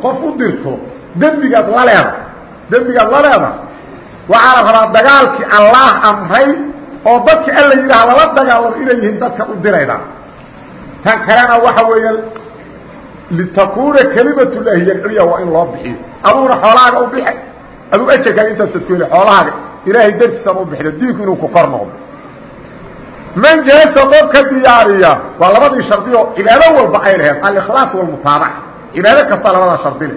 qof u dirto dembigaad la leeda dembigaad la leeda waxaa la rabaa dagaalkii allaah amray oo dadka alla yidhaah lala dagaalamo inay yihiin dadka u dirayda tan kalena waxa weeya litakuuna kelimat llaahi yalculya waa in loo bixiyo. Aduguna xoolahaaga u bixi. Aduu ajarkaaga intaasaad ku heli ilaahay dartiisaan u bixda diinku ku kor man jahasa qofka diyaariya waa labadii shardioo cibaado walba ay laheed alikhlaas walmutaabaca cibaado kasta labadaa shardile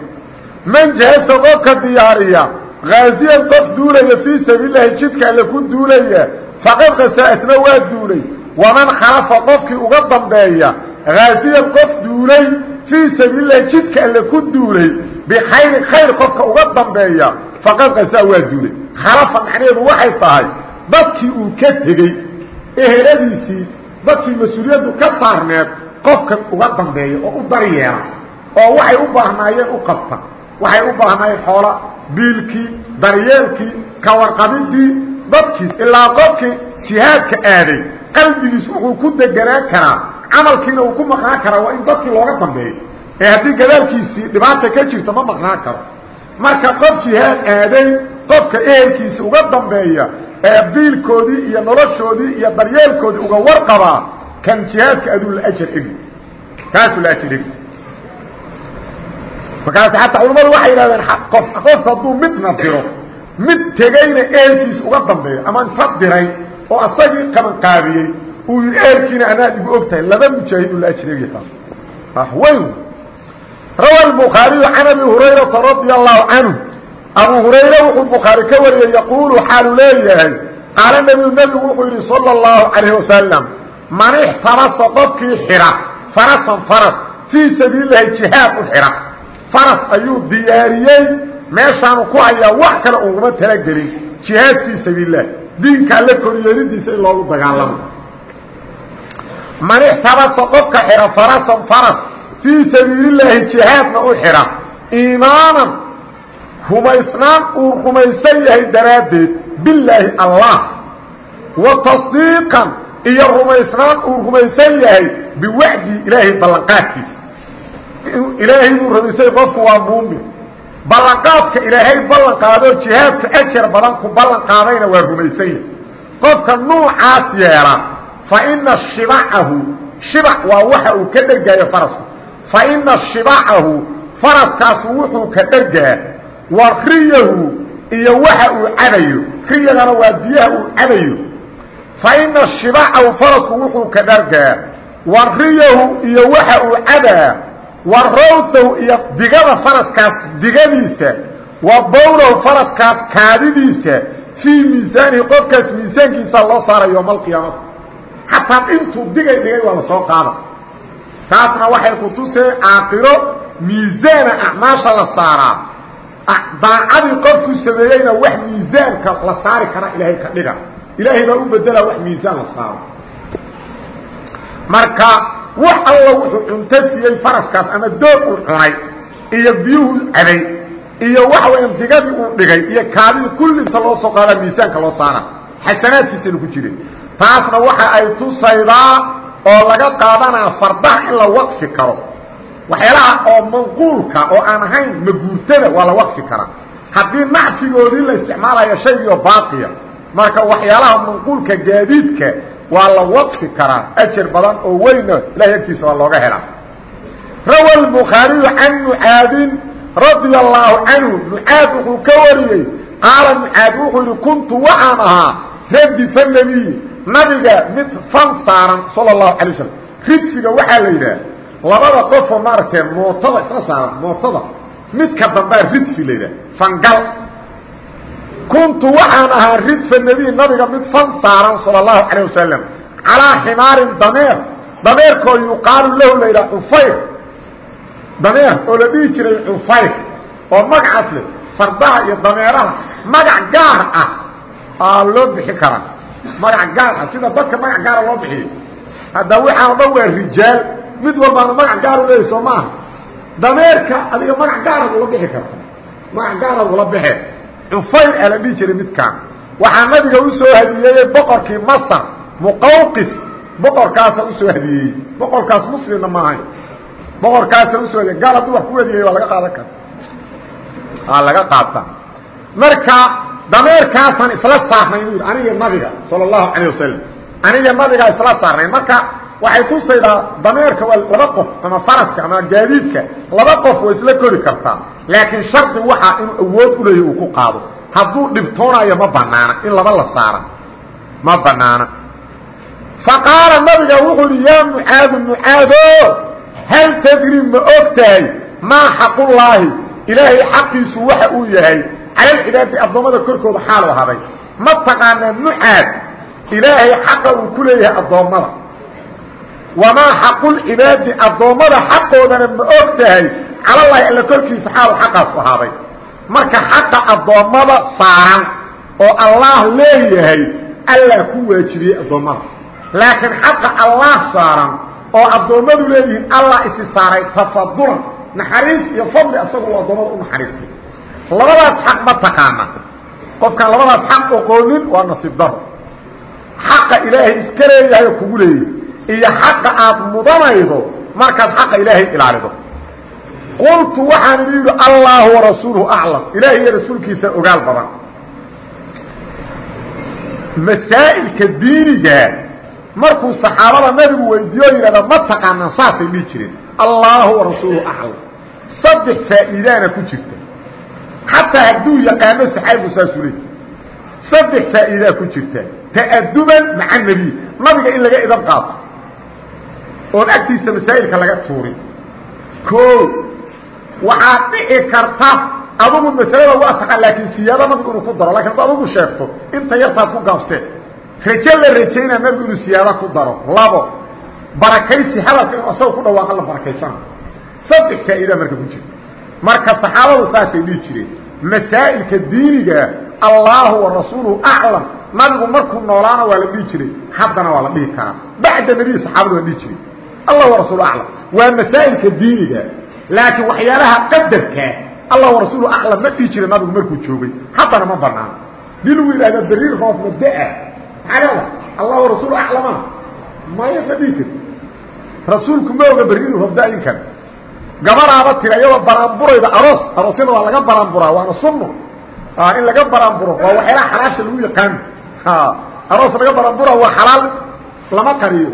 man jahasa qofka diyaariya haaziyan qof duulaya fii sabiililahi jidka alle ku duulaya faqad kasaa isna waa duulay waman khalafa qofkii uga dambeeya haaziyan qof duulay fii sabiililahi jidka alle ku duulay bikhayrin khayr qofka uga dambeeya faqad kasaa waa duulay khalafa macnaheedu waxay tahay dadkii uu ka tegey eheladiisii dadkii mas'uuliyaddu ka saarneed qofka uga dambeeya oo u daryeela oo waxay u baahnaayeen u qabta waxay u baahnaayeen xoola biilkii daryeelkii kawarqabidii dadkiis ilaa qofkii jihaadka aaday qalbigiis wuxuu ku deganaan karaa camalkiina uu ku maqnaan karaa waa in dadkii looga dambeeyo ee haddii gadaalkiisii dhibaata ka jirto ma maqnaan karo. Marka qof jihaad aaday qofka ehelkiisa uga dambeeya ee biilkoodii iyo noloshoodii iyo daryeelkoodii uga warqabaa kan jihaadka aduu ajar egi kaasuu la ajar egi markaas xataa culamadu waxay yidhahdeen qof qofka hadduu midna diro mid tegayna ehelkiisa uga dambeeyo ama inta diray oo asagii qabanqaabiyey uu yidhi ehelkiina anaad igu og tahay laba mujaahid uu la ajar egi taas weyn rawa الbukhaariyu can abi hurayrata radia allahu canhu abu hurayre wuxuu bukhaari ka wariyey yaquulu xaalu leeyahay. Qaala nebiyu nebigu wuxuu yidhi salى اllahu calayh wasalam man ixtabasa qofkii xidha farasan faras fii sabiili lahi jihaad u xidha faras ayuu diyaariyey meeshaanu ku hayaa wax kale uguma talagelin jihaad fii sabiil lah diinka alle koryeelidiisa in loogu dagaalamo. Man ixtabasa qofka xidha farasan faras fii sabiilillaahi jihaadna u xidha iimaanan rumaysnaan uu rumaysan yahay daraaddeed bilaahi allah. Wa tasdiiqan iyo rumaysnaan uu rumaysan yahay biwacdii ilaahay ballanqaadkiisa. Ilaahay buu rumaysay qofku waa muumin. Ballanqaadka ilaahay ballan qaadoo jihaadka ajar badan ku ballan qaadayna waa rumaysan yahay. Qofka nuucaas yeela fa ina shibacahu shibac waa waxa uu ka dhergaayo farasku fa shibacahu faraskaasu wuxuu ka dhergaa wa riyahu iyo waxa uu cabayo riyagana waa biyaha uu cabayo fa ina shibacahu farasku wuxuu ka dhergaa wa riyahu iyo waxa uu cabaa wa rawtahu iyo digada faraskaas digadiisa. Wa bowlahu faraskaas kaadidiisa. Fii miisaanihi qofkaas miisaankiisa loo saara yowma alqiyaamata xataa intuu digay dhigay waa la soo qaada. Taasna waxay ku tusee aakhiro miisaana acmaasha la saaraa daacadii qofkuu sameeyeyna wax miisaanka la saari kara ilaahay ka dhiga. Ilaahay baa u bedela wax miisaan la saaro. Marka wax alla wuxuu cunto siiyey faraskaas ama doog uu cunay iyo biyuhu cabay iyo waxa weya digadii uu dhigay iyo kaadidii kulli inta loo soo qaada miisaanka loo saara. Xasanaadkiisana ku jire taasna waxa ay tusaydaa oo laga qaadanaa fardaha in la waqfi karo waxyaalaha oo manquulka oo aan ahayn maguurtada waa la waqfi karaa haddii nacfigoodii la isticmaalayo shaygio baaqiya marka waxyaalaha manquulka gaadiidka waa la waqfi karaa ajar badan oo weyna ilahay agtiisa waa looga helaa. Rawa lbukhaariyu can mucaadin radia allaahu canhu mucaad wuxuu ka wariyey qaala mucaad wuxuu yidhi kuntu waxaan ahaa radifa nabiyi nabiga mid fan saaran sala allahu calay wasalam ridfiga waxaa la yidhaah labada qofoo maaragtay mootada isla saaran mootada midka dambaa ridfi la yidhaha fangal. Kuntu waxaan ahaa ridfa nebiy nabiga mid fan saaran sala اlahu calayه wasalam calaa ximaarin dameer. Dameerkoo yuqaalu lahu la yidhaha cufayr dameer oo la dhihi jiray cufayr oo magacaas leh fardaha iyo dameeraha magac gaar ah aa loo bixi karaa. Magac gaar ah sida dadka magac gaara loo bixiyo hadda waxaan o dhan waa rijaal mid walbaana magac gaar u leeyahy soo maaha dameerka adiga magac gaaraad ula bixi karta. Magac gaaraad ula bixe cufayr aa la dhihi jiray midkaan. Waxaa nabiga u soo hadiyeeyey boqorkii masar muqawqis. Boqorkaasa u soo hadiyeeyey boqorkaas muslimna ma ahayn boqorkaasa u soo hadiye gaal hadduu wax ku hadiyeey waa laga qaadan kara aa laga qaata marka dameerkaasaan isla saarnay buu yidhi aniga nabiga sala allahu calayh wasalam aniga nabigaa isla saarnay. Marka waxay tusaydaa dameerka waa laba qof ama faraska ama gaadiidka laba qof way isla kori kartaa. Laakiin shardi waxaa inuu awood u leeyahy uu ku qaado. Hadduu dhibtoonayo ma banaana in laba la saara ma banaana faqaala nabiga wuxuu yidhi yaa mucaadu mucaado hal tadri ma og tahay maa xaqullaahi? Ilaahay xaqiisu waxa uu yahay cala alcibaadi addoommada korkooda xaalu ahaday ma taqaanaa mucaad ilaahay xaqa uu ku addoommada wamaa xaqulcibaadi addoommada xaqoodana ma og tahay calallaahi alla korkiisa xaalu xaqaas u ahaaday marka xaqa addoommada saaran oo allaah leeyahay allah ku waajibiyey addoommada laakiin xaqa allah saaran oo addoommadu leeyihiin allah isi saaray tafadulan naxariis iyo fadli asagu uu addoommada u naxariistay labadaas xaq ma taqaana qofkaan labadaas xaq oqoonin waa nasiib daro xaqa ilaahay iska leeyahay oo kugu leeyahay iyo xaqa aad mudanaydo markaad xaqa ilaahay ilaalido. Qultu waxaan idhi yidhi allahu warasuuluhu aclam. Ilaahay iyo rasuulkiisa ogaal badan. Masaa'ilka diinigaa markuu saxaabada nabigu weydiiyo yidhahda ma taqaanaan saasay dhihi jireen. Allahu warasuuluhu aclam. Saddex faa'iidaana ku jirta. Xataa hadduu yaqaano saxaabigu saasuu leey saddex faa'iidaa ku jirta. Ta'aduban maca nebiy nabiga in laga idan qaato oon agtiisa masaa'ilka laga tuurin. O waxaad dhici karta adugu masalada waa taqaan laakiin siyaado nabigu inuu ku daro laakiin hadda adugu sheegto inta yartaad ku gaabseen raje la rajaynaa nabigu inuu siyaado ku daro. Labo barakaysi hadalka inuu asaga ku dhawaaqa la barakaysana saddex faa'iida marka ku jirta marka saxaabadu saasay dhihi jireen masaa'ilka diinigaa allaahu warasuuluhu aclam. Nabigu markuu noolaana waa la dhihi jiray haddana waa la dhihi karaa. Bacda nebiyi saxaabada waa dhihi jiray allah warasuulu aclam. Waa masaa'ilka diiniga laakiin waxyaalaha qadarkaa allah warasuulu aclam ma dhihi jiray nabigu markuu joogay. Haddana ma banaano dii lagu yidhahda beriir roob mada-a maxaa leeda allah warasuulu aclama maya ma dhihi karti rasuulku ma oga beriir roobda-inkan gabaraaba tira iyadoo baraanburayda aroos aroosyada waa laga baraanburaa waana sunno in laga baraanburo waa waxyaalaha xalaasha lagu yaqaano aroos laga baraanbura waa xalaal lama qariyo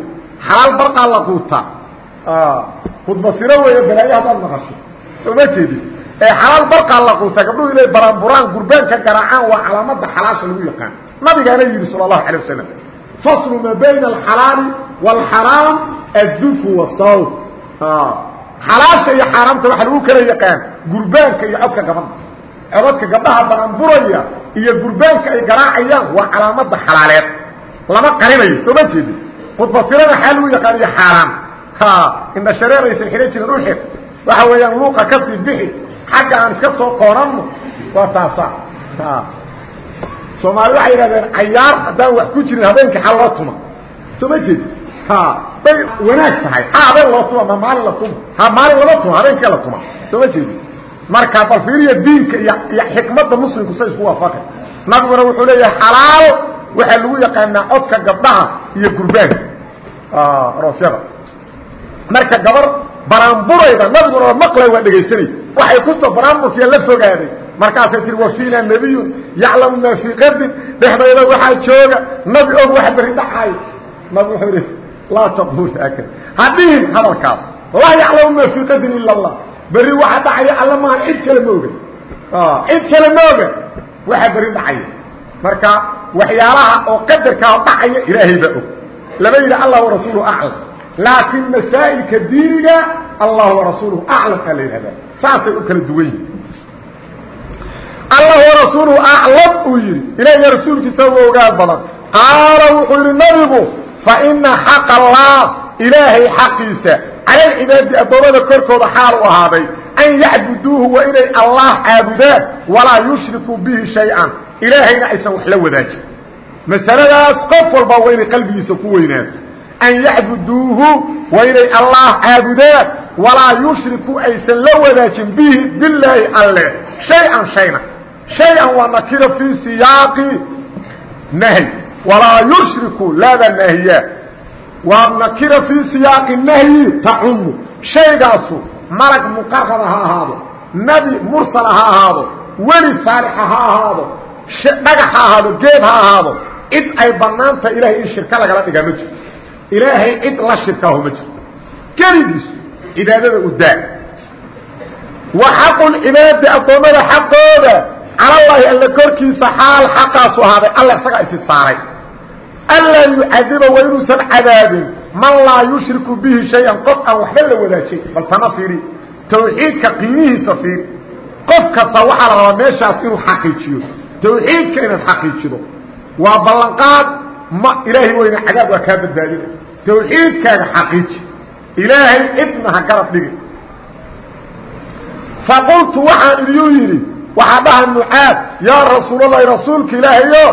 xalaal barqaa la quutaa khudbasiro weeye balaayo haddaad maqasho soo ma jeedin ee xalaal barqaa la quutaa gabdhuhu inay baraanburaan gurbaanka garaacaan waa calaamada xalaasha lagu yaqaan nabigaana yidhi sala allahu alay wasalam faslu maa bayna alxalaali waalxaraam addufu wasawb xalaasha iyo xaaraamta waxaa lagu kala yaqaan gurbaanka iyo codka gabadha codadka gabdhaha baraanburaya iyo gurbaanka ay garaacayaan waa calaamada xalaaleed lama qarinayo soo ma jeedin khudbasirada xaa lagu yaqaan iyo xaaraan indha shareeraysan xidhan jirin uxir waxa weeyaan luuqa ka sii bixi. Xagga aan iska soo qoonanno waa taasa soomaali waxay yidhahdeen cayaar haddaan wax ku jirin habeenkii xal loo tuma. Soo ma jeedi. Bay wanaag tahay. Ha habeen loo tuma ma maalin la tuma. Ha maalin lama tuma habeenkii la tuma. Soo ma jeedi. Marka bal fiiriya diinka iyo iyo xikmadda muslimku say isku waafaqay nabiguna wuxuu leeyahay xalaal waxaa lagu yaqaanaa codka gabdhaha iyo gurbaanka aroosyada marka gabar baraanburayda nabiguna waa maqlay waa dhegaysanay waxay ku too baraanburkiiya la fogaaday markaasay tihi wa fiina nebiyun yaclamu maa fii qadin dhexdayda waxaa jooga nabi og waxa berri dhacaayo nabi wuxuu idhi laa taqul haakada hadhihin hadalkaas laa yaclamu maa fii qadin ila allah. Berri waxa dhacaya alla maahan cid kale ma oga. Cid kale ma oga. Waxa berri dhacaya marka waxyaalaha oo qadarkaa dhacaya ilaahay baa og. Lama yidhi allah warasuulu aclam. Laakiin masaa'ilka diiniga allah warasuuluhu aclam aa la yidhahdaa. Saasay u kala duwan yihiin allah warasuuluhu aclam uu yidhi. Ilaahiy rasuulkiisa u ogaal badan. Qaala wuxuu yidhi nabigu fa ina xaq allah ilaahay xaqiisa cala alcibaadi addoommada korkooda xaal u ahaaday an yacbuduuhu waa inay allah caabudaan walaa yushrikuu bihi shay-an ilaahayna aysan wax la wadaajin. Masaladaas qof walba waa inay qalbigiisa ku weynaato an yacbuduuhu waa inay allah caabudaan. Walaa yushrikuu aysan la wadaajin bihi bilaahi alle. Shay-an shayna. Shay-an waa nakira fii siyaaqi nahy. Walaa yushriku laada naahiya waa nakira fii siyaaqi nahyi tacumu. Shaygaasu malag muqaraba ha ahaado nebi mursala ha ahaado weli saalixa ha ahaado dhagax ha ahaado geed ha ahaado cid ay bannaanta ilahay in shirka lagala dhigaa ma jirto ilaahay cid la shirkaaho ma jirto keligiisu cibaadada u daa. Wa xaqu lcibaadi addoommada xaqooda calallaahi alla korkiisa xaal xaqaasu ahaaday alla isagaa isi saaray. Anlaa yucadiba waa inuusan cadaabin man laa yushriku bihi shay-an qof aan waxba la wadaajin bal tana fiiri. Tawxiidka qiimihiisa fiiri. Qof kasta waxaa la rabaa meeshaas inuu xaqiijiyo tawxiidka inaad xaqiijido waa ballanqaad ma ilaahay weyne cadaab waa kaa badbaadina tawxiidkaaga xaqiiji ilaahay cidna ha garab dhigi. Faqultu waxaan idiyuu yidhi waxaa dhaha mucaad yaa rasuulalahi rasuulka ilaahayo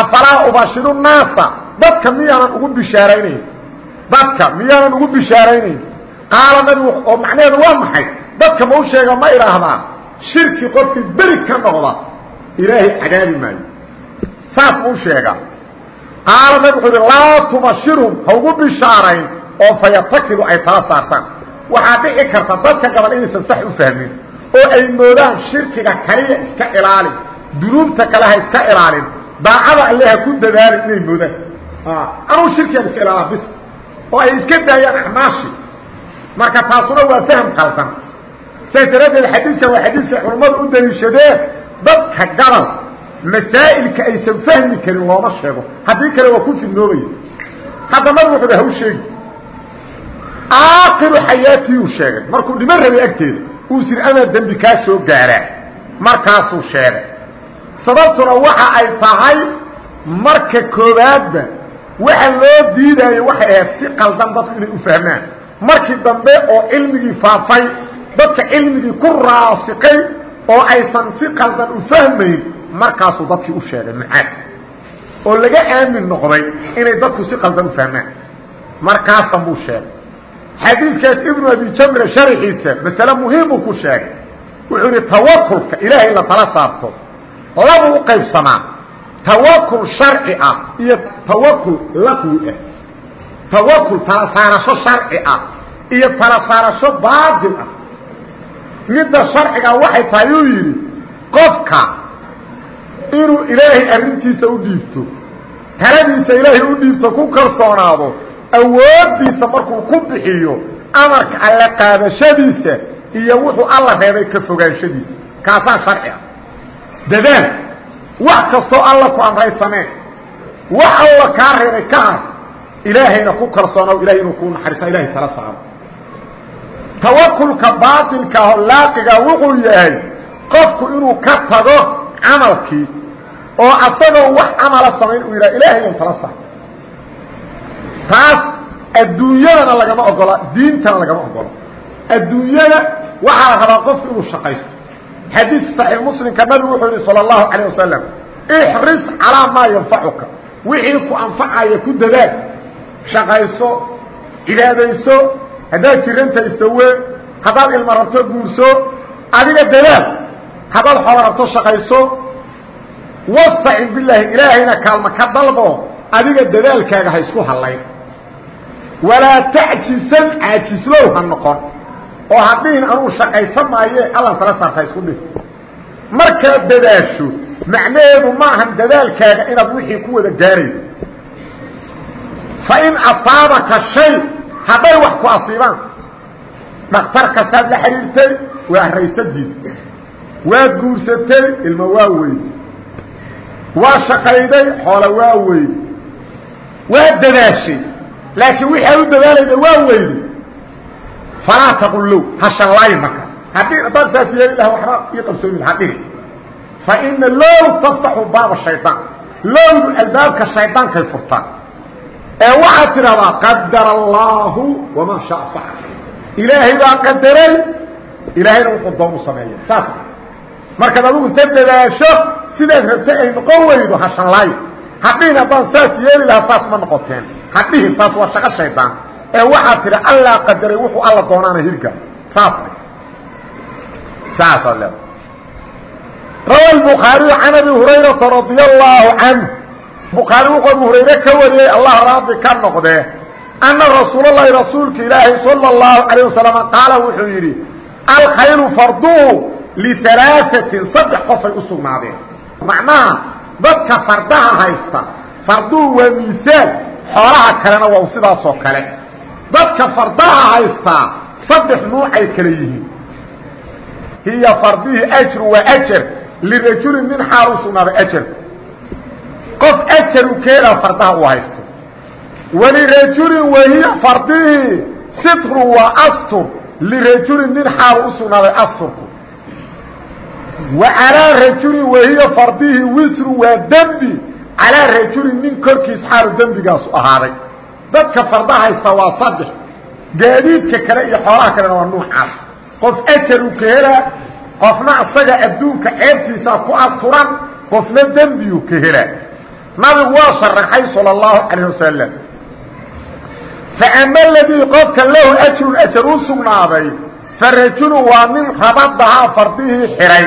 afalaa ubashiru naasa dadka miyaanan ugu bishaaraynayn. Dadka miyaanan ugu bishaaraynayn. Qaala nabigu oo macnaheedu waa maxay? Dadka ma u sheega ma idhaahdaa shirki qofkii beri ka noqda ilaahay cadaabi maayo. Saas ma u sheegaa. Qaala nabigu wuxuu ihi laa tubashirhum ha ugu bishaarayn oo fayatakidu ay tala saartaan. Waxaa dhici karta dadka gabal inaysan sax u fahmin oo ay moodaan shirkiga kaliya iska ilaalin dunuubta kale ha iska ilaalin daacada alle ha ku dadaalin inay moodaan. Anuu shirkigan iska ilaalaa bis oo ay iska daayaan acmaashi. Marka taasuna waa fahm qaldan. Saas daraaddeed xadiidkan waa xadiiskay culammadu u daliishadeen dadka gabal masaa'ilka aysan fahmi karin looma sheego. Haddii kale waa ku fidnoobaya hadda nabigu wuxuu ha u sheegi. Aakiru xayaatii uu sheegay. Markuu dhiman rabay agteeda uu siri amaa dembi kaa soo gaaraa. Markaasuu sheegay. Sababtuna waxa ay tahay marka koowaadba waxa loo diidaayo waxay ahayd si qaldan dadku inay u fahmaan. Markii dambe oo cilmigii faafay dadka cilmigii ku raasiqay oo aysan si qaldan u fahmayn markaasuu dadkii u sheegay mucaad oo laga aamin noqday inay dadku si qaldan u fahmaan. Markaasan buu sheegay. Xadiiskaas ibnu abi jamre sharxiisa masale muhiimuu ku sheegay. Wuxuu yihi tawakulka ilaahay la tala saarto labuu u qaybsamaa tawakul sharci ah iyo tawakul laqwi ah. Tawakul tala saarasho sharci ah iyo tala saarasho baatil ah midda sharciga waxay tahay uu yidhi qofka inuu ilaahay arrintiisa u dhiibto taladiisa ilaahay u dhiibto ku kalsoonaado awooddiisa markuu ku bixiyo amarka alle qaadashadiisa iyo wuxuu alla reebay ka fogaanshadiisa. Kaasaa sharci ah. Dadaal wax kastoo alla ku amray samee. Wax alla kaa reebay ka har ilaahayna ku kalsoonow ilahay inuu kuu naxariisa ilahay tala saaro tawakulka baatilkaah laaqiga wuxuu yahay qofku inuu ka tago camalkii oo asagoo wax camala samayn uu yidhaha ilaahayan tala sax taas adduunyadana lagama ogola diintana lagama ogola. Adduunyada waxaa rabaa qofku inuu shaqaysto. Xadiis saxiix muslimka nabigu wuxuu yidhi sala allahu calayh wasalam ixris calaa maa yanfacuka. Wixii ku anfacaya ku dadaal shaqayso cibaadayso haddaad jiranta istawe haddaad ilma rabto guurso adiga dadaal haddaad xoolo rabto shaqayso wastacin bilaahi ilaahayna kaalma ka dalbo adiga dadaalkaaga ha isku hallayn walaa tacjisan caajislow ha noqon. Oo hadhihin anuu shaqaysan maaye allan tala saarta isku dhih markaad dadaasho macnaheedu maahan dadaalkaaga inaad wixii ku wada gaarayso. Fain asaabaka shay hadday wax ku asiibaan. Dhakhtar kastaad la xidhiirtay waa raysadiid waad guursatay ilmo waa weyd waa shaqayday xoolo waa weyd waa dadaashay. Laakiin wixii aad u dadaalayda waa weyday falaa taqul low ha shanlaayin marka. Haddii haddaad saas yeeli laha waxba ii qabsoomi laha dhihi fa ina low taftaxu baaba shaydaan lowdu albaabka shaydaankay furtaan ee waxaad tidhahdaa qadara allaahu wamaa shaa facal ilaahay baa qadaray ilaahayna wuxuu doonu sameeya saas markaad adigu inta dadaasho sidaad rabtay ay noqon weydo ha shanlaayo hadhihin saas yeeli lahaa saas ma noqoteen. Hadhihin taas waa shaqo shaydaan ee waxaad tidhi allaa qadaray wuxuu alla doonaana hirga saas saasaad leeda rawa الbukhaariyu can abi hurayrata radia allaahu canh bukhaari wuxuu abu hurayre ka wariyey allah raabi ka noqdee anna rasuulalahi rasuulka ilaahi sala اllahu calayh wasalam qaala wuxuu yidhi alkhaylu farduhu lialaaثatin saddex qofay u sugnaadeen. Macnaha dadka fardaha haysta farduhu waa miisaal xoolaha kalena waa sidaasoo kale. Dadka fardaha haystaa saddex nuucay kale yihiin. Hiya fardihi ajru waa ajar lirajulin nin xaal u sugnaaday qof ajaru keedaa fardaha uu haysto. Walirajulin wahiya fardihi sitru waa astur. Lirajulin nin xaal u sugnaaday asturku. Wa calaa rajulin wahiya fardihi wisru waa dembi calaa rajulin nin korkiis xaalu dembigaasu ahaaday. Dadka fardaha haysta waa saddex. Gaadiidka kale iyo xoolaha kalena waa nuucaas qof ajaru ka helaa qofna isaga adduunka ceebtiisaa ku asturan qofna dembiyuu ka helaa nabigu waa sharaxay salى اllahu calayh wasalam faama aladii qofka lahu ajrun ajar u sugnaaday farajulu waa nin rabadahaa fardihii xihay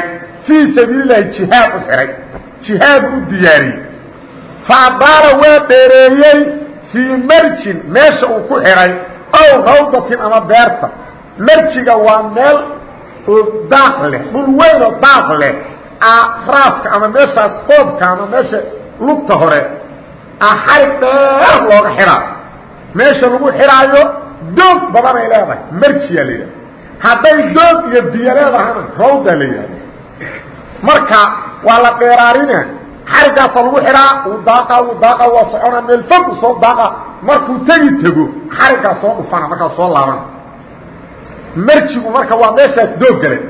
fii sabiili lahi jihaad u xihay jihaad u diyaariyey. Faadaala waa dheereeyey fii marjin meesha uu ku xihay ow rawdatin ama beerta. Marjiga waa meel oo daaq leh dhul weyn oo daaq leh raafka ama meeshaas qoobka ama meesha lugta hore a xarig dheer looga xidhaa meesha lagu xidhaayo doog badanay leedahay marjiyaa la yidhahda hadday doog iyo biyo leedahana rawdaa la yidhahda marka waa la dheeraarina. Xariggaasa lagu xidhaa uu daaqa uu daaqa waa soconaa meel fog u soo daaqa. Markuu tegi tego xariggaa soo dhufana markaa soo laabana marjigu marka waa meeshaas doog galay.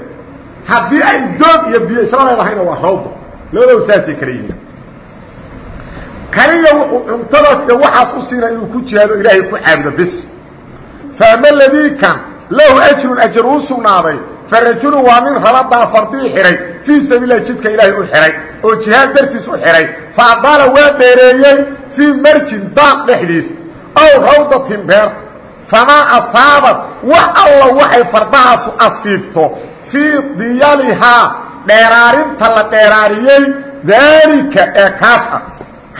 Haddii ay doog iyo biyo isla leedahayna waa rawda. Labadaba saasay kala yihiin kaliya wuxuu cuntadaas iyo waxaas u siina inuu ku jihaado ilaahay ku caabudo bis. Faama ladii kan lahu ajrun ajar uu sugnaaday. Farajulu waa nin rabadaa fardii xihay fii sabiililahi jidka ilaahay u xihay oo jihaad dartiis u xihay fa adaala waa dheereeyey fii marjin daaq dhexdiis. Ow rawdatin beer. Famaa asaabat wax alla waxay fardahaasu asiibto. Fii diyalihaa dheeraarinta la dheeraariyey. Daalika ee kaas ah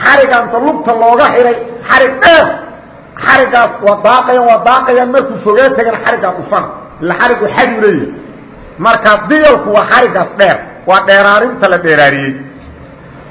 xarigaanta lugta looga xihay xarig dheer. Xarigaas waa daaqayaan waa daaqayaan markuu fogee tagan xariggaa dhufana ila xarigu xadu leeyahay. Marka diyalku waa xarigaas dheer waa dheeraarinta la dheeraariyey.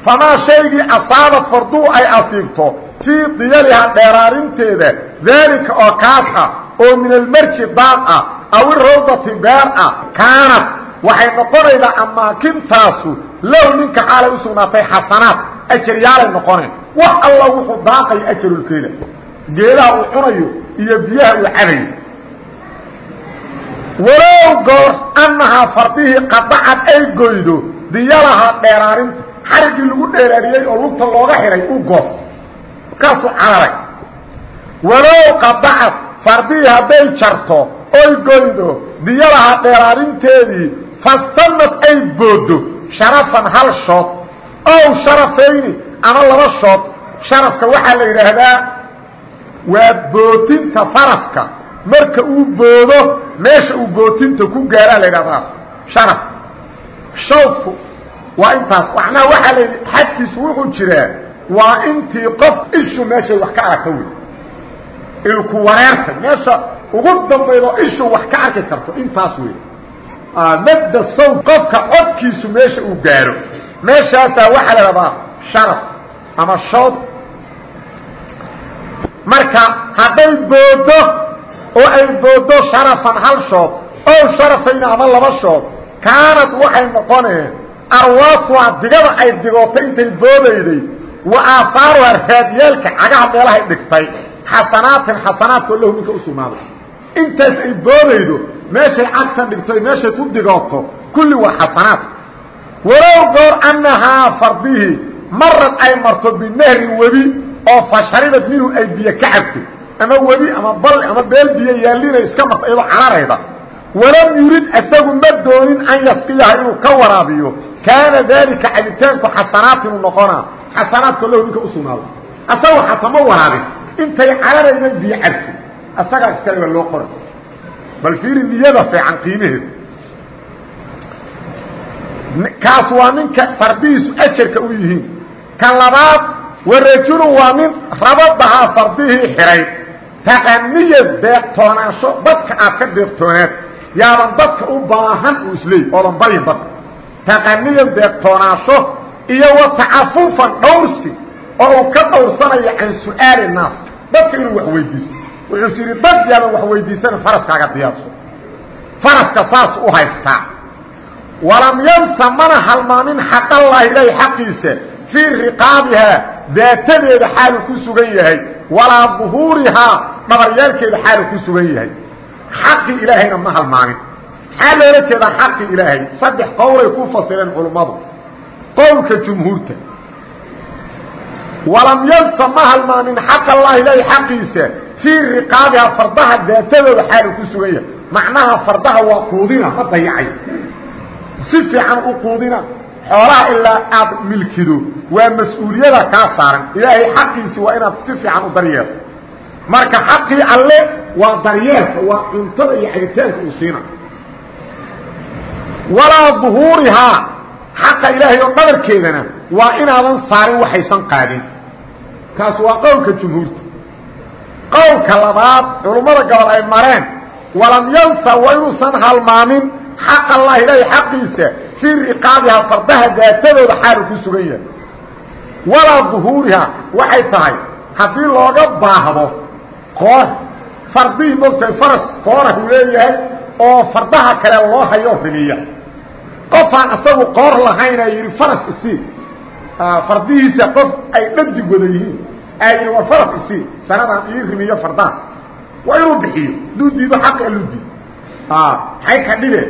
Famaa shaygii asaabad farduu ay asiibto fii diyalihaa dheeraarinteeda daalika oo kaas ah oo min almarji daaq ah aw irawdati beer ah kaanad waxay noqonaydaa amaakintaasu low ninka xaalay u sugnaatay xasanaad ajaryaalay noqoneen wax alla wuxuu daaqaya ajarulkeeda geedaha uu cunayo iyo biyaha uu cabayo. Walow goor annahaa fardihii qadacad ay goydo diyalahaa dheeraarinta xariggii lagu dheeraariyey oo lugta looga xidhay uu goosto markaasuu cararay walow qadacad fardihii hadday jarto oy goydo diyalahaa dheeraarinteedii fastanad ay booddo sharafan hal shood ow sharafayni ama laba shood. Sharafka waxaa la yidhaahdaa waa bootinta faraska. Marka uu boodo meesha uu bootinta ku gaaraa la yidhahdaa sharaf. Shawdku waa intaas. Macnaha waxaa la yidhi xadkiisu wuxuu jiraa waa intii qof ishu meeshay wax ka aragta wey ilku wareertay. Meesha ugu dambaydoo ishu wax ka arki karto intaas wey madda sawd qofka codkiisu meesha uu gaaro meeshaasaa waxaa la idhahdaa sharaf ama shood marka hadday boodo oo ay boodo sharafan hal shood ow sharafayna ama laba shood kaanad waxay noqoneen arwaasuha digada ay digootay intay boodayday wa aafaaruha raadiyaalka cagaha meelahay dhigtay. Xasanaatin xasanaadkoo lahu ninka u intaas ay boodaydo meeshay cagtan dhigto meeshay ku digooto kulli waa xasanaad walow goor annahaa fardihii marad ay marto binahrin webi oo fasharibad minhu ay biyo ka cabto. Ama webi ama bal ama beel biyo yaallinay iska marto iyadoo cararayda. Walam yurid isagu ma doonin an yasqiyaha inuu ka waraabiyo. Kaana daalika cabitaanku xasanaat inuu noqonaa xasanaadka lahu ninka u sugnaado asagoo xataa ma waraabin. Intay cararaydan biyo cabto. Asagaa iskaliba loo qoray. Bal fiiri niyada kaas waa ninka fardihiisu ajarka u yihiin. Kan labaad warajulu waa nin rabadahaa fardihii xihay taqaniya deeqtoonaansho dadka aad ka deeqtoonaad yaadan dadka u baahan uu isleey oodan baryin dadka taqaniyan deeqtoonaasho iyo wa tacafufan dhowrsi oo uu ka dhowrsanayo can su'aali naas. Dadka inuu wax weydiisto. Wuxuu is yidhi dad yaadan wax weydiisana faraskaaga diyaarso. Faraska walam yansa mana halmaamin xaqallaahi ilahi xaqiisa fii riqaabihaa daatadeeda xaalu ku sugan yahay walaa duhuurihaa dhabaryaalkeeda xaalu ku sugan yahay. Xaqii ilaahayna ma halmaamin. Maxaa loola jeedaa xaqii ilaahay? Saddex qowlay ku fasireen culummadu qowlka jumhuurta. Walam yansa ma halmaamin xaqallaahi ilahi xaqiisa fii riqaabihaa fardaha daatadooda xaalu ku sugan yahay. Macnaha fardaha waa quudina ma dayacay si fiican u quudina. Xoolaha ilaa aad milkido waa mas'uuliyada kaa saaran. Ilaahay xaqiisi waa inaad si fiican u daryeelto. Marka xaqii alle waa daryeelka waa cuntada iyo cabitaanka uu siina. Walaa duhuurihaa xaqa ilaahay oo dhabarkeedana waa inaadan saarin waxaysan qaadin. Kaas waa qowlka jumhuurta. Qowlka labaad culummada gobol ay mareen walam yansa waa inuusan halmaamin xaq allah ilaahay xaqiisa fii riqaabihaa fardaha daatadooda xaalu ku sugan yahay walaa duhuurihaa waxay tahay haddii looga baahdo qoor fardihii moogtahay faras qoora uu leeyahay oo fardaha kale loo hayoo rimiya qofaan isagu qoor lahaynaa yidhi faras isii fardihiisa qof ay dhadig wada yihiin aa yidhi war faras isii sanadaan ii rimiyo fardaha waa inuu bixiyo duu diido xaqi aluu diid maxay ka dhibeen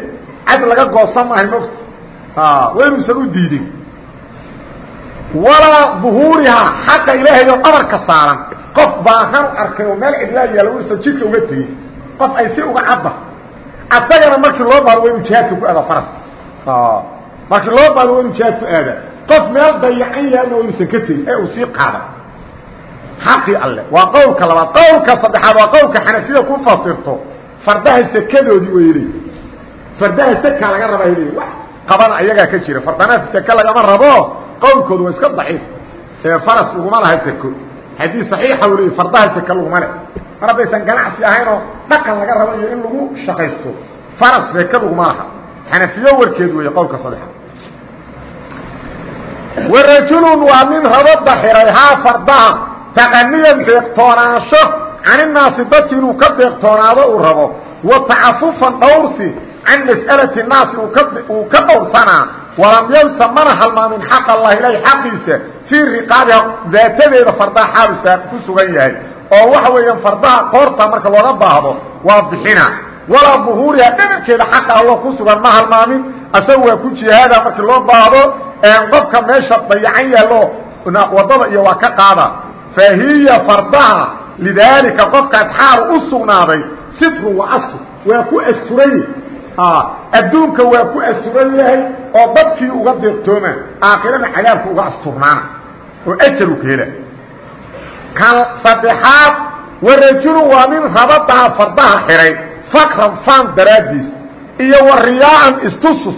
cad laga goosan maahay mogta waa inuusan u diidin. Walaa duhuurihaa xaqa ilaahay oo dhabarka saaran. Qof baahan arkay oo meel cidlaa yaalla inuusan jidka uga tegin. Qof ay si uga cadda. Asagana markii loo baado waa inuu jihaadka ku aada faraska markii loo baado waa inuu jihaad ku aada. Qof meel dayacan yaana waa inuusan ka tegin ee uu sii qaada. Xaqii alle. Waa qowlka labaad. Qowlka saddexaad waa qowlka xanafiyada ku fasirto. Fardaha sekadoodii wayl fardaha seka laga rabaa l wax qabana ayagaa ka jira. Fardanaadka seke lagama rabo. Qowlkoodu waa iska daciif. Faras laguma laha seko xadiis saxiixa u leey fardaha seke laguma leh. Mar haddaysan ganacsi ahaynoo dhaqan laga rabo iyo in lagu shaqaysto. Faras seke laguma laha. Xanafiyo warkeed weeye qowlka saddexaad warajulun waa nin rabada xiray haa fardaha taqaniyan deeqtoonaansho caninaasi dadki inuu ka deeqtoonaado uu rabo. Wa tacafufan dhowrsi can mas'alati naasi uu ka dhowrsanaa walam yansa mana halmaamin xaq allah ilahi xaqiisa fii riqaabiha daatadeeda fardaha xaalusaa ku sugan yahay oo waxa weeyaan fardaha qoorta marka looga baahdo waa bixina walaa duhuuriha dhabankeeda xaqa allo ku sugan ma halmaamin asaga waa ku jihaada markii loo baahdo qofka meesha dayacan yaallo waddada iyo waa ka qaada fahiya fardaha lidaalika qofkaas xaal u sugnaaday sitru wa asru waa ku asturan adduunka waa ku asturan yahay oo dadkii uga deeqtooma aakhirana cadaabka uga asturnaana oo ajaru ka hela kan saddexaad warajulu waa nin rabadaha fardaha xihay fakran faan daraaddiis iyo wa riyaaan istusus.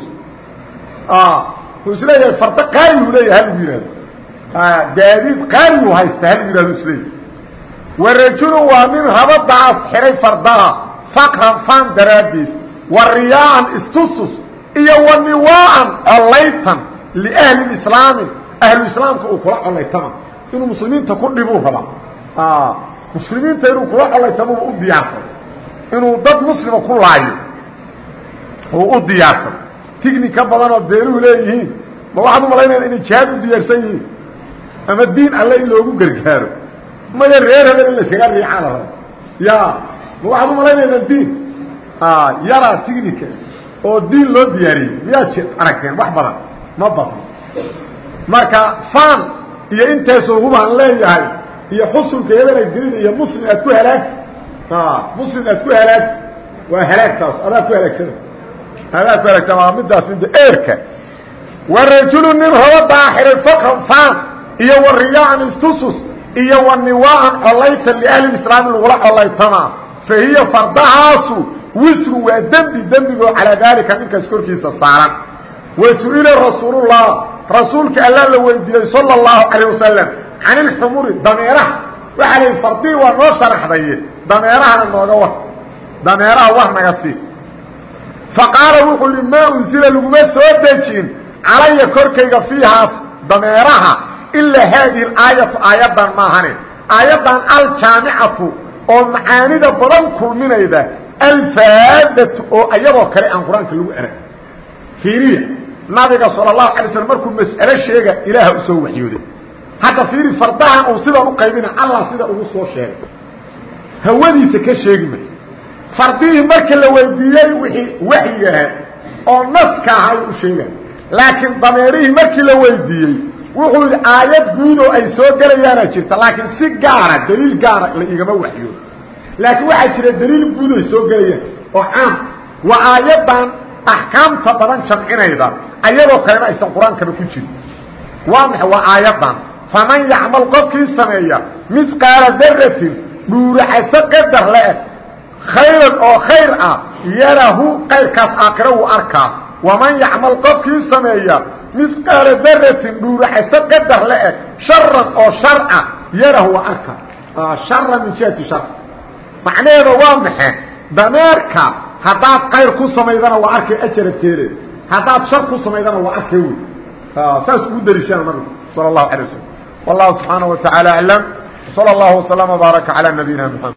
Wuxuu is leeyahay farda qaaliyu leeyahay ha lagu yihahdo gaadiid qaaliyu haysta ha lagu yihahdo isleeyahy warajulu waa nin rabadaas xihay fardaha fakran faan daraaddiis wa riyaaan istusus iyo wa niwaaan collaytan liahli islaami. Ahlu islaamka uu kula collaytama. Inuu muslimiinta ku dhibuu rabaa muslimiinta inuu kula collaytama u diyaarsado inuu dad muslima ku laayo uu u diyaarsado tigni ka badan oo beeluhu leeyihiin. Ma waxaad u malaynayna inay jihaad u diyaarsan yihiin? Ama diin alle in loogu gargaaro? Maya reer hebel in layskaga ma waxaad u yaraa tignika oo diin loo diyaariyey miyaad aragteen wax badan ma badno marka fan iyo intaasoo hubaan leeyahay iyo xusulka yadana gelin iyo muslim aad ku halaagti muslim aad ku halaagti waa halaagtaas adaa ku halaagsana adaa ku halaagsan waa midaas midda eerka. Wa rajulu nin robadaa xihay fakran fan iyo wa riyaan istusus iyo wa niwaan collaytan liahli islaami lagula collaytamaa fa hiya fardahaasu wisru waa dembi dembigoo calaa daalika ninkaas korkiisa saaran. Wa su'ila rasuulullah rasuulka alla la weydiiyey sala allahu calayh wasalam can ilxumuri dameeraha. Waxaa la yidhi fardii waa noo sharaxdaye dameerahana nooga war. Dameeraha war naga sii. Fa qaala wuxuu yidhi maa unsila laguma soo dejin calaya korkayga fiihaa dameeraha ilaa haadihi aayatu aayaddan maahane. Aayaddan aljaamicatu oo macaanida badan kulminayda alfaadatu oo ayadoo kale aan qur'aanka lagu arag. Fiiriya nabiga sala allahu alay markuu mas'alo sheega ilaaha u soo waxyooday. Hadda fiiri fardahan uu sidan u qaybina allah sida ugu soo sheegay. Hawadiisa ka sheegi may fardihii marka la weydiiyey wixii waxyiga ahaa oo naska ahay u sheegay. Laakiin dameerihii markii la weydiiyey wuxuu yidhi aayad guud oo ay soo gelayaana jirta laakiin si gaara daliil gaara la igama waxyoodo laakiin waxaa jira daliil guud ay soo gelayaan oo caam. Waa aayaddan axkaamta badan jamcinayda ayadoo kalena aysan qur'aankaba ku jirin. Waa maxay waa aayaddan. Faman yacmal qofkii sameeya midqaala daratin dhuuracaso qadar le-eg khayran oo khayr ah yarahu kayrkaas aakhiro wuu arkaa. Waman yacmal qofkii sameeya midqaala daratin dhuuracaso qadar le-eg sharan oo shar ah yarahu waa arkaa shara min jihati shar macnaheeda waa maxe dameerka haddaad kayr ku samaydana waa arkay ajarad keele haddaad shar ku samaydana waa arkay wey saas ugu dariishaan nabigu sala allahu alay waslm wallahu subxaanaه wa taعaalى aclam slى اllah وsلم وbaaraka عalى nabiyina mحamed